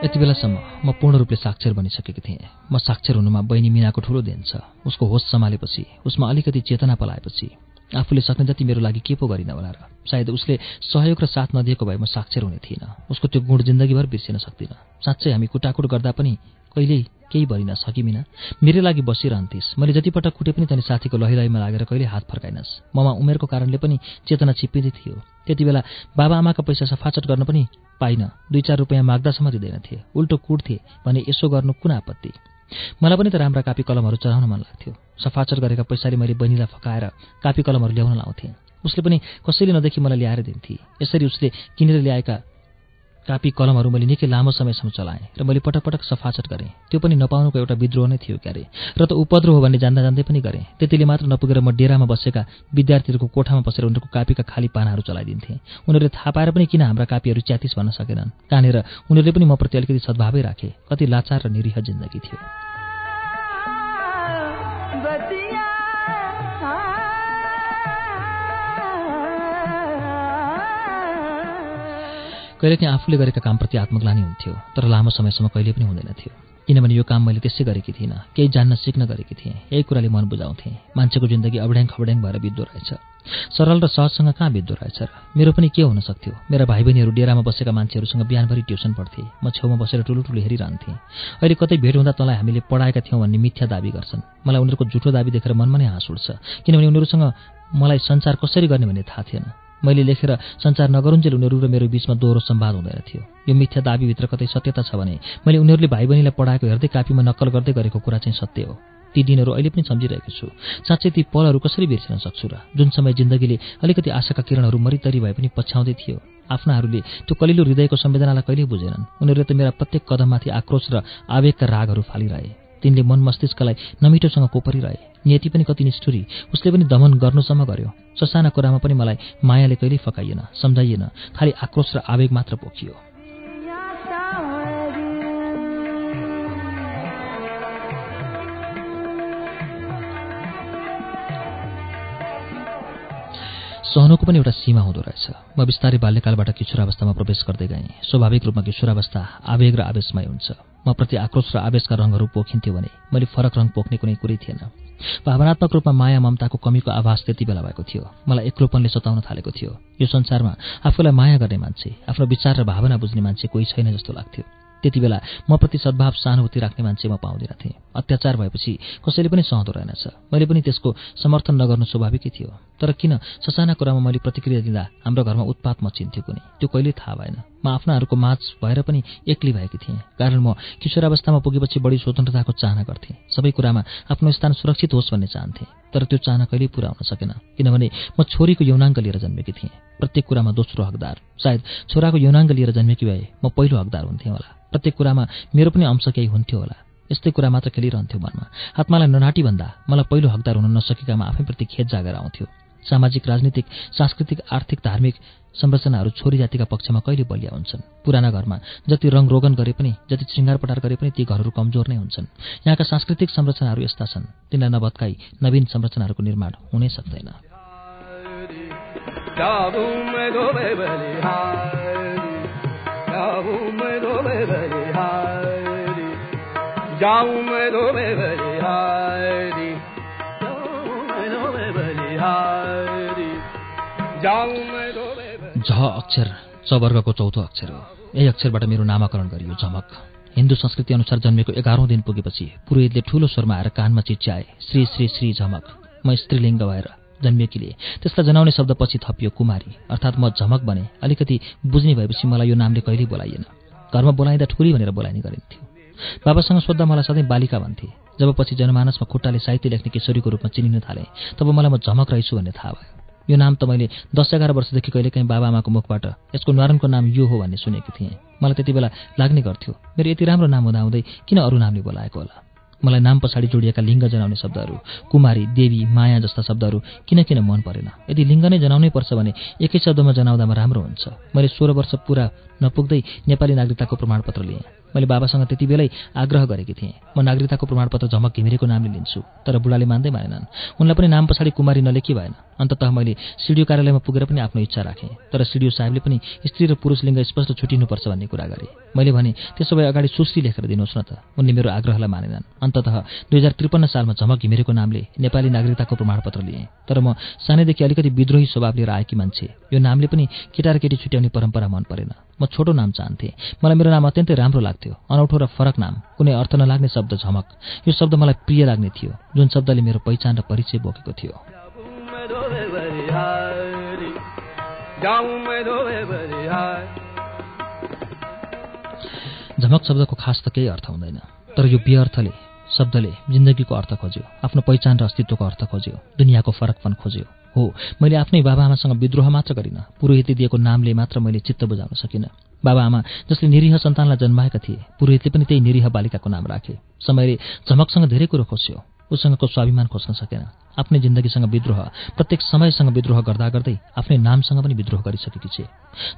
यति बेलासम्म म पूर्ण रूपले साक्षर बनिसकेको थिएँ। म साक्षर हुनुमा बहिनी मिनाको ठूलो देन छ। उसको होस सम्हालेपछि उसमा अलिकति चेतना पलाएपछि आफूले सक्ने जति मेरो लागि के पो गरिन होला र? सायद उसले सहयोग र साथ नदिएको भए म साक्षर हुने थिइनँ। उसको त्यो गुण जिन्दगीभर बिर्सिन सक्दिनँ। साँच्चै हामी कुटाकुट गर्दा पनि कहिल्यै केही भरिन सकिमिन। मेरै लागि बसिरहन्थिस् मैले जतिपटक कुटे पनि तनी साथीको लहिलहीमा लागेर कहिले हात फर्काइनस्। ममा उमेरको कारणले पनि चेतना छिप्पिँदै थियो। त्यति बेला बाबा आमाका पैसा सफाचट गर्न पनि पाइन। दुई चार रुपियाँ माग्दासम्म दिँदैनथे। उल्टो कुट्थे भने यसो गर्नु कुन आपत्ति? मलाई पनि त राम्रा कापी कलमहरू चढाउन मन लाग्थ्यो। सफाचट गरेका पैसाले मैले बहिनीलाई फकाएर कापी कलमहरू ल्याउन लाउँथेँ। उसले पनि कसैले नदेखि मलाई ल्याएर दिन्थे। यसरी उसले किनेर ल्याएका कापी कलमहरू मैले निकै लामो समयसम्म चलाएँ र मैले पटक पटक सफाचट गरेँ। त्यो पनि नपाउनुको एउटा विद्रोह नै थियो क्यारे। र त उपद्रो हो भन्ने जान्दा जान्दै पनि गरेँ। त्यतिले मात्र नपुगेर म डेरामा बसेका विद्यार्थीहरूको कोठामा बसेर उनीहरूको कापीका खाली पानाहरू चलाइदिन्थेँ। उनीहरूले थाहा पाएर पनि किन हाम्रा कापीहरू च्यातिस भन्न सकेनन्। कहाँनिर उनीहरूले पनि मप्रति अलिकति सद्भावै राखे। कति लाचार र निरीह जिन्दगी थियो। कहिलेकाहीँ आफूले गरेका कामप्रति आत्मग्लानी हुन्थ्यो तर लामो समयसम्म कहिले पनि हुँदैन थियो। किनभने यो काम मैले त्यसै गरेकी थिइनँ केही जान्न सिक्न गरेकी थिएँ यही कुराले मन बुझाउँथेँ। मान्छेको जिन्दगी अबड्याङ खबड्याङ भएर बित्दो रहेछ। सरल र सहजसँग कहाँ बित्दो रहेछ र? मेरो पनि के हुन सक्थ्यो? मेरा भाइ बहिनीहरू डेरामा बसेका मान्छेहरूसँग बिहानभरि ट्युसन पढ्थे म छेउमा बसेर ठुलो ठुलो हेरिरहन्थेँ। अहिले कतै भेट हुँदा तँलाई हामीले पढाएका थियौँ भन्ने मिथ्या दावी गर्छन्। मलाई उनीहरूको झुठो दावी देखेर मनमा नै हाँस उठ्छ। किनभने उनीहरूसँग मलाई संसार कसरी गर्ने भन्ने थाहा थिएन। मैले लेखेर सञ्चार नगरुन्जेल उनीहरू र मेरो बीचमा दोहोरो सम्वाद हुँदैन थियो। यो मिथ्या दाबीभित्र कतै सत्यता छ भने मैले उनीहरूले भाइ बहिनीलाई पढाएको हेर्दै कापीमा नक्कल गर्दै गरेको कुरा चाहिँ सत्य हो। ती दिनहरू अहिले पनि सम्झिरहेको छु। साँच्चै ती पलहरू कसरी बिर्सिन सक्छु र जुन समय जिन्दगीले अलिकति आशाका किरणहरू मरितरी भए पनि पछ्याउँदै थियो आफ्नाहरूले त्यो कलिलो हृदयको सम्वेदनालाई कहिल्यै बुझेनन्। उनीहरूले त मेरा प्रत्येक कदममाथि आक्रोश र आवेगका रागहरू फालिरहे। तिनले मन मस्तिष्कलाई नमिठोसँग कोपरिरहे। नियति पनि कति निष्ठुरी उसले पनि दमन गर्नुसम्म गर्यो। ससाना कुरामा पनि मलाई मायाले कहिल्यै फकाइएन सम्झाइएन। खालि आक्रोश र आवेग मात्र पोखियो। सहनुको पनि एउटा सीमा हुँदो रहेछ। म बिस्तारै बाल्यकालबाट किशोरावस्थामा प्रवेश गर्दै गएँ। स्वाभाविक रूपमा किशोरावस्था आवेग र आवेशमय हुन्छ। म प्रति आक्रोश र आवेशका रङहरू पोखिन्थ्यो भने मैले फरक रङ पोख्ने कुनै कुरै थिएन। भावनात्मक रूपमा माया ममताको कमीको आभास त्यति बेला भएको थियो। मलाई एक्लोपनले सताउन थालेको थियो। यो संसारमा आफूलाई माया गर्ने मान्छे आफ्नो विचार र भावना बुझ्ने मान्छे कोही छैन जस्तो लाग्थ्यो। त्यति बेला म प्रति सद्भाव सहानुभूति राख्ने मान्छे म पाउँदिन थिएँ। अत्याचार भएपछि कसैले पनि सहँदो रहेनछ। मैले पनि त्यसको समर्थन नगर्नु स्वाभाविकै थियो। तर किन ससाना कुरामा मैले प्रतिक्रिया दिँदा हाम्रो घरमा उत्पात मचिन्थ्यो कुनै? त्यो कहिले थाहा भएन। म आफ्नाहरूको माझ भएर पनि एक्लै भएकी थिएँ कारण म किशोरावस्थामा पुगेपछि बढी स्वतन्त्रताको चाहना गर्थेँ। सबै कुरामा आफ्नो स्थान सुरक्षित होस् भन्ने चाहन्थेँ तर त्यो चाहना कहिल्यै पुरा हुन सकेन किनभने म छोरीको यौनाङ्ग लिएर जन्मेकी थिएँ। प्रत्येक कुरामा दोस्रो हकदार। सायद छोराको यौनाङ्ग लिएर जन्मेकी भए म पहिलो हकदार हुन्थेँ होला। प्रत्येक कुरामा मेरो पनि अंश केही हुन्थ्यो होला। यस्तै कुरा मात्र खेलिरहन्थ्यो मनमा। आत्मालाई ननाटी भन्दा मलाई पहिलो हकदार हुन नसकेकामा आफैप्रति खेत जागेर आउँथ्यो। सामाजिक राजनीतिक सांस्कृतिक आर्थिक धार्मिक संरचनाहरू छोरी जातिका पक्षमा कहिले बलिया हुन्छन्? पुराना घरमा जति रङ रोगन गरे पनि जति श्रृङ्गार पटार गरे पनि ती घरहरू कमजोर नै हुन्छन्। यहाँका सांस्कृतिक संरचनाहरू यस्ता छन्। तिनलाई नभत्काई नवीन संरचनाहरूको निर्माण हुनै सक्दैन। झ अक्षर चवर्गको चौथो अक्षर हो। यही अक्षरबाट मेरो नामाकरण गरियो झमक। हिन्दू संस्कृति अनुसार जन्मेको एघारौँ दिन पुगेपछि पुरोहितले ठूलो स्वरमा आएर कानमा चिच्याए श्री श्री श्री झमक म स्त्रीलिङ्ग भएर जन्मेकीले त्यसलाई जनाउने शब्दपछि थपियो कुमारी अर्थात् म झमक बने। अलिकति बुझ्ने भएपछि मलाई यो नामले कहिल्यै बोलाइएन। घरमा बोलाइँदा ठुली भनेर बोलाइने गरिन्थ्यो। बाबासँग सोद्धा मलाई सधैँ बालिका भन्थे। जब पछि जनमानसमा खुट्टाले साहित्य लेख्ने किशोरीको रूपमा चिनिन थालेँ तब मलाई म झमक रहेछु भन्ने थाहा भयो। यो नाम त मैले दस एघार वर्षदेखि कहिलेकाहीँ बाबाआमाको मुखबाट यसको न्वारणको नाम यो हो भन्ने सुनेकी थिएँ। मलाई त्यति बेला लाग्ने गर्थ्यो। मेरो यति राम्रो नाम हुँदाहुँदै किन अरू नामले बोलाएको होला? मलाई नाम पछाडि जोडिएका लिङ्ग जनाउने शब्दहरू कुमारी देवी माया जस्ता शब्दहरू किन किन मन परेन? यदि लिङ्ग नै जनाउनै पर्छ भने एकै शब्दमा जनाउँदामा राम्रो हुन्छ। मैले सोह्र वर्ष पुरा नपुग्दै नेपाली नागरिकताको प्रमाणपत्र लिएँ। मैले बाबासँग त्यति बेलै आग्रह गरेकी थिएँ। म नागरिकताको प्रमाणपत्र झमक घिमिरेको नामले लिन्छु तर बुढाले मान्दै मानेनन्। उनलाई पनि नाम पछाडि कुमारी नलेखी भएन। अन्ततः मैले सिडिओ कार्यालयमा पुगेर पनि आफ्नो इच्छा राखेँ तर सिडिओ साहेबले पनि स्त्री र पुरुष लिङ्ग स्पष्ट छुटिनुपर्छ भन्ने कुरा गरे। मैले भने त्यसो भए अगाडि सुश्री लेखेर दिनुहोस् न त। उनले मेरो आग्रहलाई मानेनन्। अन्ततः दुई हजार त्रिपन्न सालमा झमक घिमिरेको नामले नेपाली नागरिकताको प्रमाणपत्र लिएँ। तर म सानैदेखि अलिकति विद्रोही स्वभाव लिएर आएकी मान्छे। यो नामले पनि केटा र केटी छुट्याउने परम्परा मन परेन। म छोटो नाम चाहन्थेँ। मलाई मेरो नाम अत्यन्तै राम्रो लाग्थ्यो। अनौठो र फरक नाम। कुनै अर्थ नलाग्ने शब्द झमक। यो शब्द मलाई प्रिय लाग्ने थियो जुन शब्दले मेरो पहिचान र परिचय बोकेको थियो। झमक शब्दको खास त केही अर्थ हुँदैन तर यो बेअर्थले शब्दले जिन्दगीको अर्थ खोज्यो आफ्नो पहिचान र अस्तित्वको अर्थ खोज्यो दुनियाँको फरकपन खोज्यो। हो मैले आफ्नै बाबाआमासँग विद्रोह मात्र गरिनँ पुरोहितले दिएको नामले मात्र मैले चित्त बुझाउन सकिनँ। बाबाआमा जसले निरीह सन्तानलाई जन्माएका थिए पुरोहितले पनि त्यही निरीह बालिकाको नाम राखे। समयले झमकसँग धेरै कुरो खोज्यो। उसँगको स्वाभिमान खोज्न सकेन। आफ्नै जिन्दगीसँग विद्रोह प्रत्येक समयसँग विद्रोह गर्दा गर्दै आफ्नै नामसँग पनि विद्रोह गरिसकेकी छे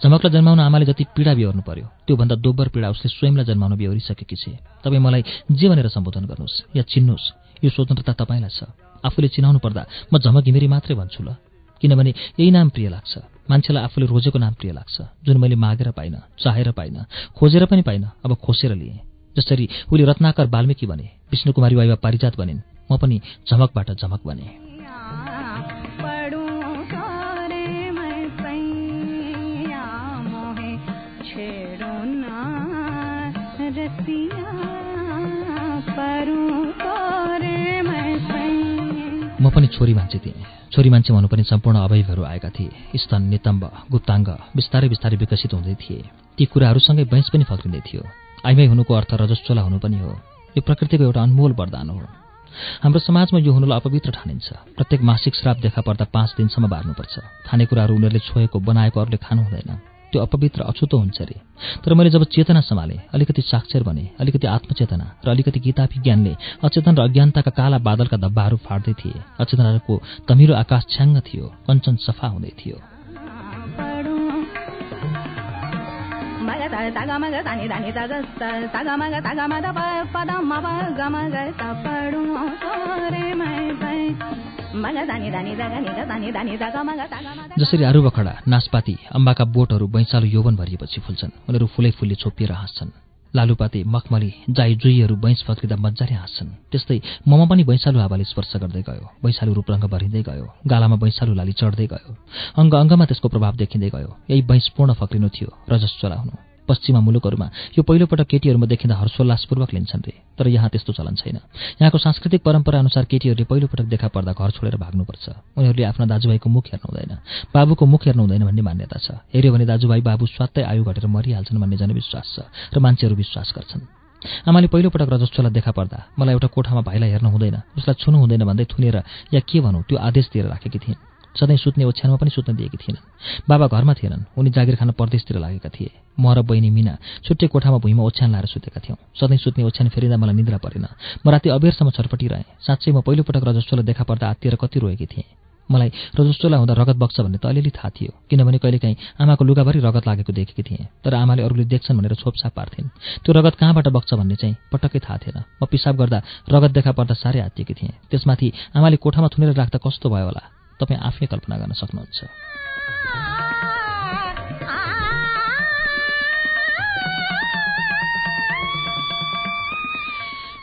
झमकलाई जन्माउन आमाले जति पीडा बेहोर्नु पर्यो त्योभन्दा दोब्बर पीडा उसले स्वयंलाई जन्माउन बेहोरिसकेकी छे तपाईँ मलाई जे भनेर सम्बोधन गर्नुहोस् या चिन्नुहोस् यो स्वतन्त्रता तपाईँलाई छ। आफूले चिनाउनु पर्दा म झमक घिमिरी मात्रै भन्छु ल। किनभने यही नाम प्रिय लाग्छ। मान्छेलाई आफूले रोजेको नाम प्रिय लाग्छ जुन मैले मागेर पाइनँ चाहेर पाइनँ खोजेर पनि पाइनँ अब खोसेर लिएँ। जसरी उसले रत्नाकर वाल्मिकी भने विष्णुकुमारी वाइवा पारिजात भनिन् म पनि झमकबाट झमक बने। म पनि छोरी मान्छे थिएँ। छोरी मान्छे भन्नु पनि सम्पूर्ण अवयवहरू आएका थिए। स्तन नितम्ब गुप्ताङ्ग बिस्तारै बिस्तारै विकसित हुँदै थिए। ती कुराहरूसँगै बैंस पनि फक्रिँदै थियो। आइमाई हुनुको अर्थ रजस्वला हुनु पनि हो। यो प्रकृतिको एउटा अनमोल वरदान हो। हाम्रो समाजमा यो हुनुलाई अपवित्र ठानिन्छ। प्रत्येक मासिक श्राप देखा पर्दा पाँच दिनसम्म बार्नुपर्छ। खानेकुराहरू उनीहरूले छोएको बनाएको अरूले खानु हुँदैन। त्यो अपवित्र अछुतो हुन्छ अरे तर मैले जब चेतना सम्हालेँ अलिकति साक्षर बने अलिकति आत्मचेतना र अलिकति किताबी ज्ञानले अचेतन र अज्ञानताका काला बादलका धब्बाहरू फाड्दै थिए। अचेतनाको तमिरो आकाश छ्याङ्ग थियो कञ्चन सफा हुँदै थियो। जसरी आरुबखडा नासपाती अम्बाका बोटहरू बैंसालु यौवन भरिएपछि फुल्छन्। उनीहरू फुलै फुलले छोपिएर हाँस्छन्। लालुपाते मखमली जाई जुईहरू बैंस फक्रिँदा मजाले हाँस्छन्। त्यस्तै ममा पनि बैंसालु हावाले स्पर्श गर्दै गयो। बैंसालु रूपरङ्ग भरिँदै गयो। गालामा बैंसालु लाली चढ्दै गयो। अङ्ग अङ्गमा त्यसको प्रभाव देखिँदै गयो। यही बैंस पूर्ण फक्रिनु थियो। रजस्वला हुनु। पश्चिमा मुलुकहरूमा। यो पहिलोपटक केटीहरूमा देखिँदा हर्षोल्लासपूर्वक लिन्छन् रे। तर यहाँ त्यस्तो चलन छैन। यहाँको सांस्कृतिक परम्परा अनुसार केटीहरूले पहिलोपटक देखा पर्दा घर छोडेर भाग्नुपर्छ। उनीहरूले आफ्ना दाजुभाइको मुख हेर्नु हुँदैन। बाबुको मुख हेर्नु हुँदैन भन्ने मान्यता छ। हेऱ्यो भने दाजुभाइ बाबु स्वात्तै आयु घटेर मरिहाल्छन् भन्ने जनविश्वास छ र मान्छेहरू विश्वास गर्छन्। आमाले पहिलोपटक रजस्वलाई देखा पर्दा मलाई एउटा कोठामा भाइलाई हेर्नु हुँदैन उसलाई छुनु हुँदैन भन्दै थुनेर या के भनौँ त्यो आदेश दिएर राखेकी थिइन्। सधैँ सुत्ने ओछ्यानमा पनि सुत्न दिएकी थिएनन् बाबा घरमा थिएनन्। उनी जागिर खान परदेशतिर लागेका थिए। म र बहिनी मिना छुट्टै कोठामा भुइँमा ओछ्यान लाएर सुतेका थियौँ। सधैँ सुत्ने ओछ्यान फेरिँदा मलाई निद्रा परेन। म राति अबेरसम्म छटपटिरहेँ साँच्चै म पहिलोपटक रजस्वलाई देखा पर्दा आत्तिएर कति रोएकी थिएँ। मलाई रजस्वला हुँदा रगत बग्छ भन्ने त अलिअलि थाहा थियो किनभने कहिलेकाहीँ आमाको लुगाभरि रगत लागेको देखेकी थिएँ तर आमाले अरूले देख्छन् भनेर छोपछाप पार्थेन्। त्यो रगत कहाँबाट बग्छ भन्ने चाहिँ पटक्कै थाहा थिएन। म पिसाब गर्दा रगत देखा पर्दा साह्रै आत्तिएकी थिएँ। त्यसमाथि आमाले कोठामा थुनेर राख्दा कस्तो भयो होला? तपाईँ आफै कल्पना गर्न सक्नुहुन्छ।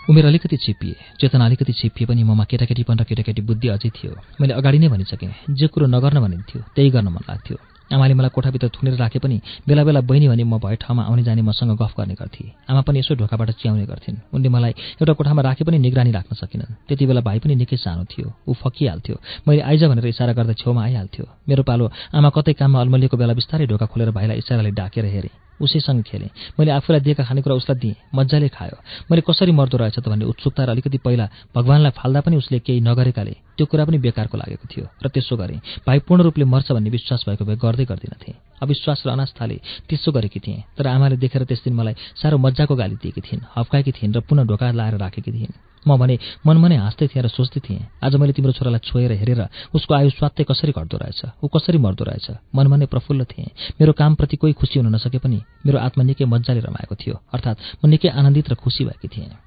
उमेर अलिकति छिप्पिए चेतना अलिकति छिप्पिए पनि ममा केटाकेटीपन र केटाकेटी बुद्धि अझै थियो। मैले अगाडि नै भनिसकेँ जे कुरो नगर्न भनिन्थ्यो त्यही गर्न मन लाग्थ्यो। आमाले मलाई कोठाभित्र थुनेर राखे पनि बेला बेला बहिनी भने म भए ठाउँमा आउने जाने मसँग गफ गर्ने गर्थे। आमा पनि यसो ढोकाबाट च्याउने गर्थिन्। उनले मलाई एउटा कोठामा राखे पनि निगरानी राख्न सकिनन्। त्यति बेला भाइ पनि निकै सानो थियो। ऊ फकिहाल्थ्यो। मैले आइज भनेर इसारा गर्दा छेउमा आइहाल्थ्यो। मेरो पालो आमा कतै काममा अल्मलिएको बेला बिस्तारै ढोका खोलेर भाइलाई इसाराले डाकेर हेरेँ। उसैसँग खेलेँ। मैले आफूलाई दिएका खानेकुरा उसलाई दिएँ। मजाले खायो। मैले कसरी मर्दो रहेछ त भन्ने उत्सुकता र अलिकति पहिला भगवान्लाई फाल्दा पनि उसले केही नगरेकाले त्यो कुरा पनि बेकारको लागेको थियो र त्यसो गरेँ भाइ पूर्ण रूपले मर्छ भन्ने विश्वास भएको भए गर्दै गर्दिनथे। अविश्वास र अनास्थाले त्यसो गरेकी थिएँ। तर आमाले देखेर त्यस दिन मलाई साह्रो मजाको गाली दिएकी थिइन् हप्काएकी थिइन् र पुनः ढोका लाएर राखेकी थिइन्। म भने मनमनै हाँस्दै थिएँ र सोच्दै थिएँ आज मैले तिम्रो छोरालाई छोएर हेरेर उसको आयु स्वात्तै कसरी घट्दो रहेछ? ऊ कसरी मर्दो रहेछ? मनमनै प्रफुल्ल थिएँ। मेरो कामप्रति कोही खुसी हुन नसके पनि मेरो आत्मा निकै मजाले रमाएको थियो। अर्थात् म निकै आनन्दित र खुसी भएकी थिएँ।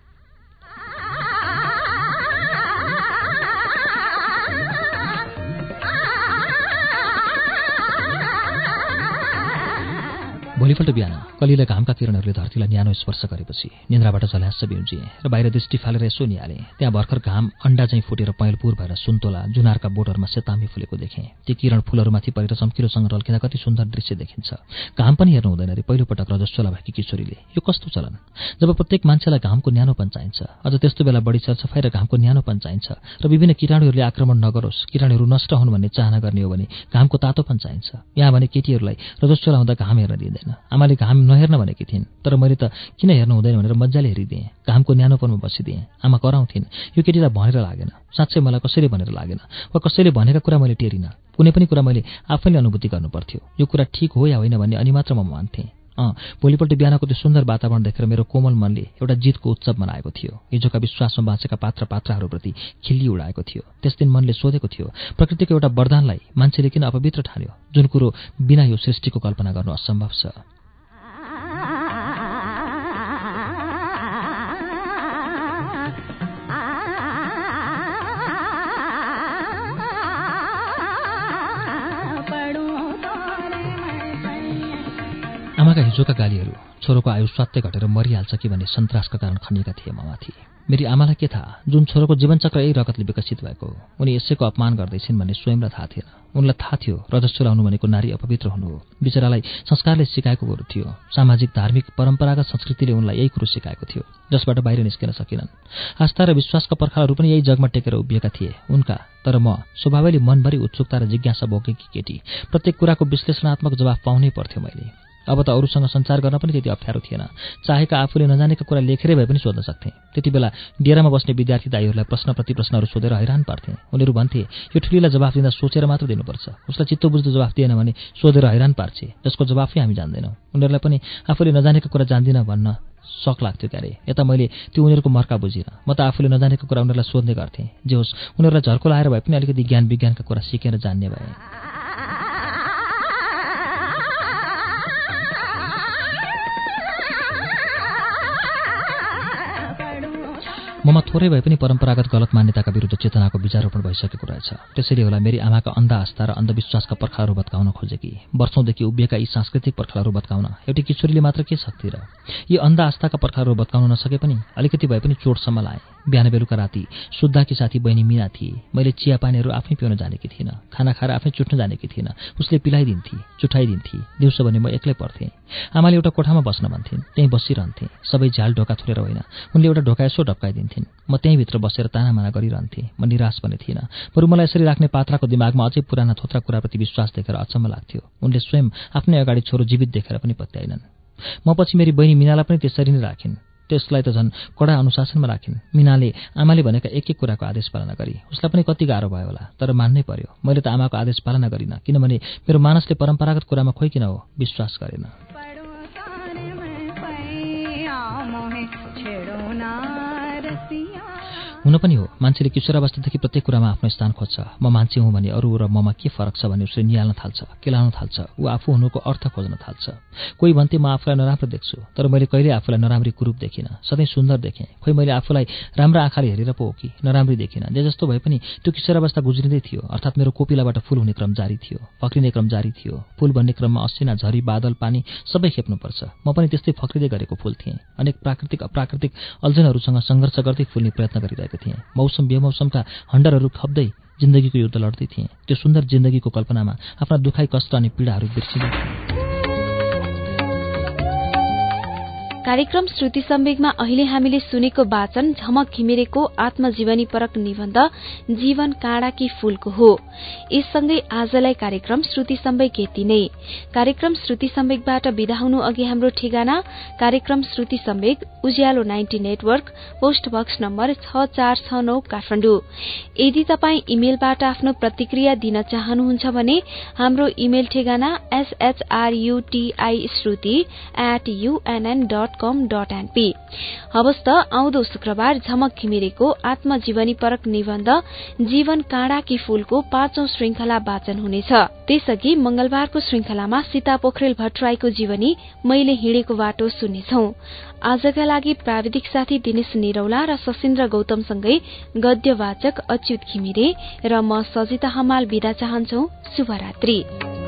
भोलिपल्ट बिहान। कलिला घामका किरणहरूले धरतीलाई न्यानो स्पर्श गरेपछि निन्द्राबाट झल्यास बिउजिएँ र बाहिर दृष्टि फालेर यसो निहालेँ। त्यहाँ भर्खर घाम अन्डा चाहिँ फुटेर पहेँलपुर भएर सुन्तोला जुनारका बोटहरूमा सेतामी फुलेको देखेँ। ती किरण फुलहरूमाथि परेर चम्किलोसँग रल्किँदा कति सुन्दर दृश्य देखिन्छ। घाम पनि हेर्नु हुँदैन रे पहिलोपटक रजस्वला भएकी किशोरीले। यो कस्तो चलन? जब प्रत्येक मान्छेलाई घामको न्यानोपन चाहिन्छ अझ त्यस्तो बेला बढी सरसफाइ र घामको न्यानोपन चाहिन्छ र विभिन्न किटाणुहरूले आक्रमण नगरोस् किटाणुहरू नष्ट हुन् भन्ने चाहना गर्ने हो भने घामको तातोपन चाहिन्छ। यहाँ भने केटीहरूलाई रजस्वला हुँदा घाम हेर्न दिँदैन। आमाले घाम नहेर्न भनेकी थिइन्। तर मैले त किन हेर्नु हुँदैन भनेर मजाले हेरिदिएँ। घामको न्यानोपनमा बसिदिएँ। आमा कराउँथिन् यो केटीलाई भनेर लागेन। साँच्चै मलाई कसैले भनेर लागेन। वा कसैले भनेका कुरा मैले टेरिनँ। कुनै पनि कुरा मैले आफैले अनुभूति गर्नुपर्थ्यो। यो कुरा ठिक हो या होइन भन्ने अनि मात्र म मान्थेँ। अँ भोलिपल्ट बिहानको त्यो सुन्दर वातावरण देखेर मेरो कोमल मनले एउटा जितको उत्सव मनाएको थियो। हिजोका विश्वासमा बाँचेका पात्र पात्राहरूप्रति खिल्ली उडाएको थियो। त्यस दिन मनले सोधेको थियो प्रकृतिको एउटा वरदानलाई मान्छेले किन अपवित्र ठान्यो? जुन कुरो बिना यो सृष्टिको कल्पना गर्नु असम्भव छ। आमाका हिजोका गालीहरू छोरोको आयु स्वात्तै घटेर मरिहाल्छ कि भन्ने सन्तासका कारण खनिएका थिए ममाथि। मेरी आमालाई के थाहा? जुन छोरोको जीवनचक्र यही रगतले विकसित भएको उनी यसैको अपमान गर्दैछिन् भन्ने स्वयंलाई थाहा थिएन। उनलाई थाहा थियो रजस्वलाउनु भनेको नारी अपवित्र हुनु हो। बिचरालाई संस्कारले सिकाएको कुरो थियो। सामाजिक धार्मिक परम्परागत संस्कृतिले उनलाई यही कुरो सिकाएको थियो जसबाट बाहिर निस्किन सकेनन्। आस्था र विश्वासका पर्खालहरू पनि यही जगमा टेकेर उभिएका थिए। उनका तर म स्वभावैले मनभरि उत्सुकता र जिज्ञासा बोकेकी केटी। प्रत्येक कुराको विश्लेषणात्मक जवाफ पाउनै पर्थ्यो मैले। अब त अरूसँग सञ्चार गर्न पनि त्यति अप्ठ्यारो थिएन। चाहेका आफूले नजानेका कुरा लेखेरै भए पनि सोध्न सक्थेँ। त्यति बेला डेरामा बस्ने विद्यार्थी दाईहरूलाई प्रश्न प्रति प्रश्नहरू सोधेर हैरान पार्थे। उनीहरू भन्थे यो ठुलीलाई जवाफ दिँदा सोचेर मात्र दिनुपर्छ। उसलाई चित्त बुझ्दो जवाफ दिएन भने सोधेर हैरान पार्छे। जसको जवाफै हामी जान्दैनौँ। उनीहरूलाई पनि आफूले नजानेको कुरा जान्दिनँ भन्न सक लाग्थ्यो क्यारे। यता मैले त्यो उनीहरूको मर्का बुझिनँ। म त आफूले नजानेको कुरा उनीहरूलाई सोध्ने गर्थेँ। जे होस् उनीहरूलाई झर्को लाएर भए पनि अलिकति ज्ञान विज्ञानका कुरा सिकेर जान्ने भए। ममा थोरै भए पनि परम्परागत गलत मान्यताका विरुद्ध चेतनाको विचारोपण भइसकेको रहेछ। त्यसैले होला मेरी आमाका अन्ध आस्था र अन्धविश्वासका पर्खाहरू भत्काउन खोजेकी वर्षौँदेखि उभिएका यी सांस्कृतिक पर्खाहरू भत्काउन। एउटी किशोरीले मात्र के सक्थे र? यी अन्ध आस्थाका पर्खाहरू भत्काउन नसके पनि अलिकति भए पनि चोटसम्म लाए। बिहान बेलुका राति सुद्धाकी साथी बहिनी मिना थिए। मैले चिया पानीहरू आफै पिउन जानेकी थिइनँ। खाना खाएर आफै चुट्न जानेकी थिइनँ। उसले पिलाइदिन्थे चुठाइदिन्थे। दिउँसो भने म एक्लै पर्थेँ आमाले एउटा कोठामा बस्न भन्थिन् त्यहीँ बसिरहन्थेँ। सबै झ्याल ढोका थुरेर होइन। उनले एउटा ढोका यसो ढप्काइदिन्थिन् म त्यहीँभित्र बसेर तानामाना गरिरहन्थेँ। म निराश पनि थिइनँ। बरु मलाई यसरी राख्ने पात्राको दिमागमा अझै पुराना थोत्रा कुराप्रति विश्वास देखेर अचम्म लाग्थ्यो। उनले स्वयं आफ्नै अगाडि छोरो जीवित देखेर पनि पत्याएनन्। म पछि मेरी बहिनी मिनालाई पनि त्यसरी नै राखिन्। त्यसलाई त झन् कडा अनुशासनमा राखिन्। मिनाले आमाले भनेका एक एक कुराको आदेश पालना गरी। उसलाई पनि कति गाह्रो भयो होला तर मान्नै पर्यो। मैले त आमाको आदेश पालना गरिनँ किनभने मेरो मानसले परम्परागत कुरामा खोइ किन हो विश्वास गरेन। हुन पनि हो। मान्छेले किशोरावस्थादेखि प्रत्येक कुरामा आफ्नो स्थान खोज्छ। म मान्छे हुँ भने अरू र ममा के फरक छ भने उसले निहाल्न थाल्छ केलाउन थाल्छ ऊ आफू हुनुको अर्थ खोज्न थाल्छ। कोही भन्थे म आफूलाई नराम्रो देख्छु तर मैले कहिले आफूलाई नराम्री कुरूप देखिनँ। सधैँ सुन्दर देखेँ। खोइ मैले आफूलाई राम्रो आँखाले हेरेर पो हो कि? नराम्री देखिनँ। जे जस्तो भए पनि त्यो किशोरावस्था गुज्रिँदै थियो। अर्थात् मेरो कोपिलाबाट फुल हुने क्रम जारी थियो। फक्रिने क्रम जारी थियो। फुल बन्ने क्रममा असिना झरी बादल पानी सबै खेप्नुपर्छ। म पनि त्यस्तै फक्रिँदै गरेको फुल थिएँ। अनेक प्राकृतिक अप्राकृतिक अल्झनहरूसँग सङ्घर्ष गर्दै फुल्ने प्रयत्न गरिरहेको गरेको थिएँ। मौसम बेमौसमका हन्डरहरू खप्दै जिन्दगीको युद्ध लड्दै थिएँ। त्यो सुन्दर जिन्दगीको कल्पनामा आफ्ना दुखाइ कष्ट अनि पीडाहरू बिर्सिँदै कार्यक्रम श्रुति सम्वेगमा अहिले हामीले सुनेको वाचन झमक घिमिरेको आत्मजीवनी परक निबन्ध जीवन काँडाकी फूलको हो। यससँगै आजलाई कार्यक्रम श्रुति सम्वेक यति नै। कार्यक्रम श्रुति सम्वेकबाट विदा हुनु अघि हाम्रो ठेगाना कार्यक्रम Shruti Samvek Ujyalo ninety network post box number छ चार छ नौ काठमाडौँ। यदि तपाई इमेलबाट आफ्नो प्रतिक्रिया दिन चाहनुहुन्छ भने हाम्रो इमेल ठेगाना S H R U T I Shruti at U N N dot com dot त आउँदो शुक्रबार झमक घिमिरेको आत्मजीवनी परक निबन्ध जीवन काँडाकी फूलको पाँचौं श्रृंखला वाचन हुनेछ। त्यसअघि मंगलबारको श्रृंखलामा सीता पोखरेल भट्टराईको जीवनी मैले हिँडेको बाटो सुन्नेछौ। आजका लागि प्राविधिक साथी दिनेश निरौला र सशिन्द्र गौतमसँगै गद्यवाचक अच्युत घिमिरे र म सजिता हमाल विदा चाहन्छौ। शुभरात्री।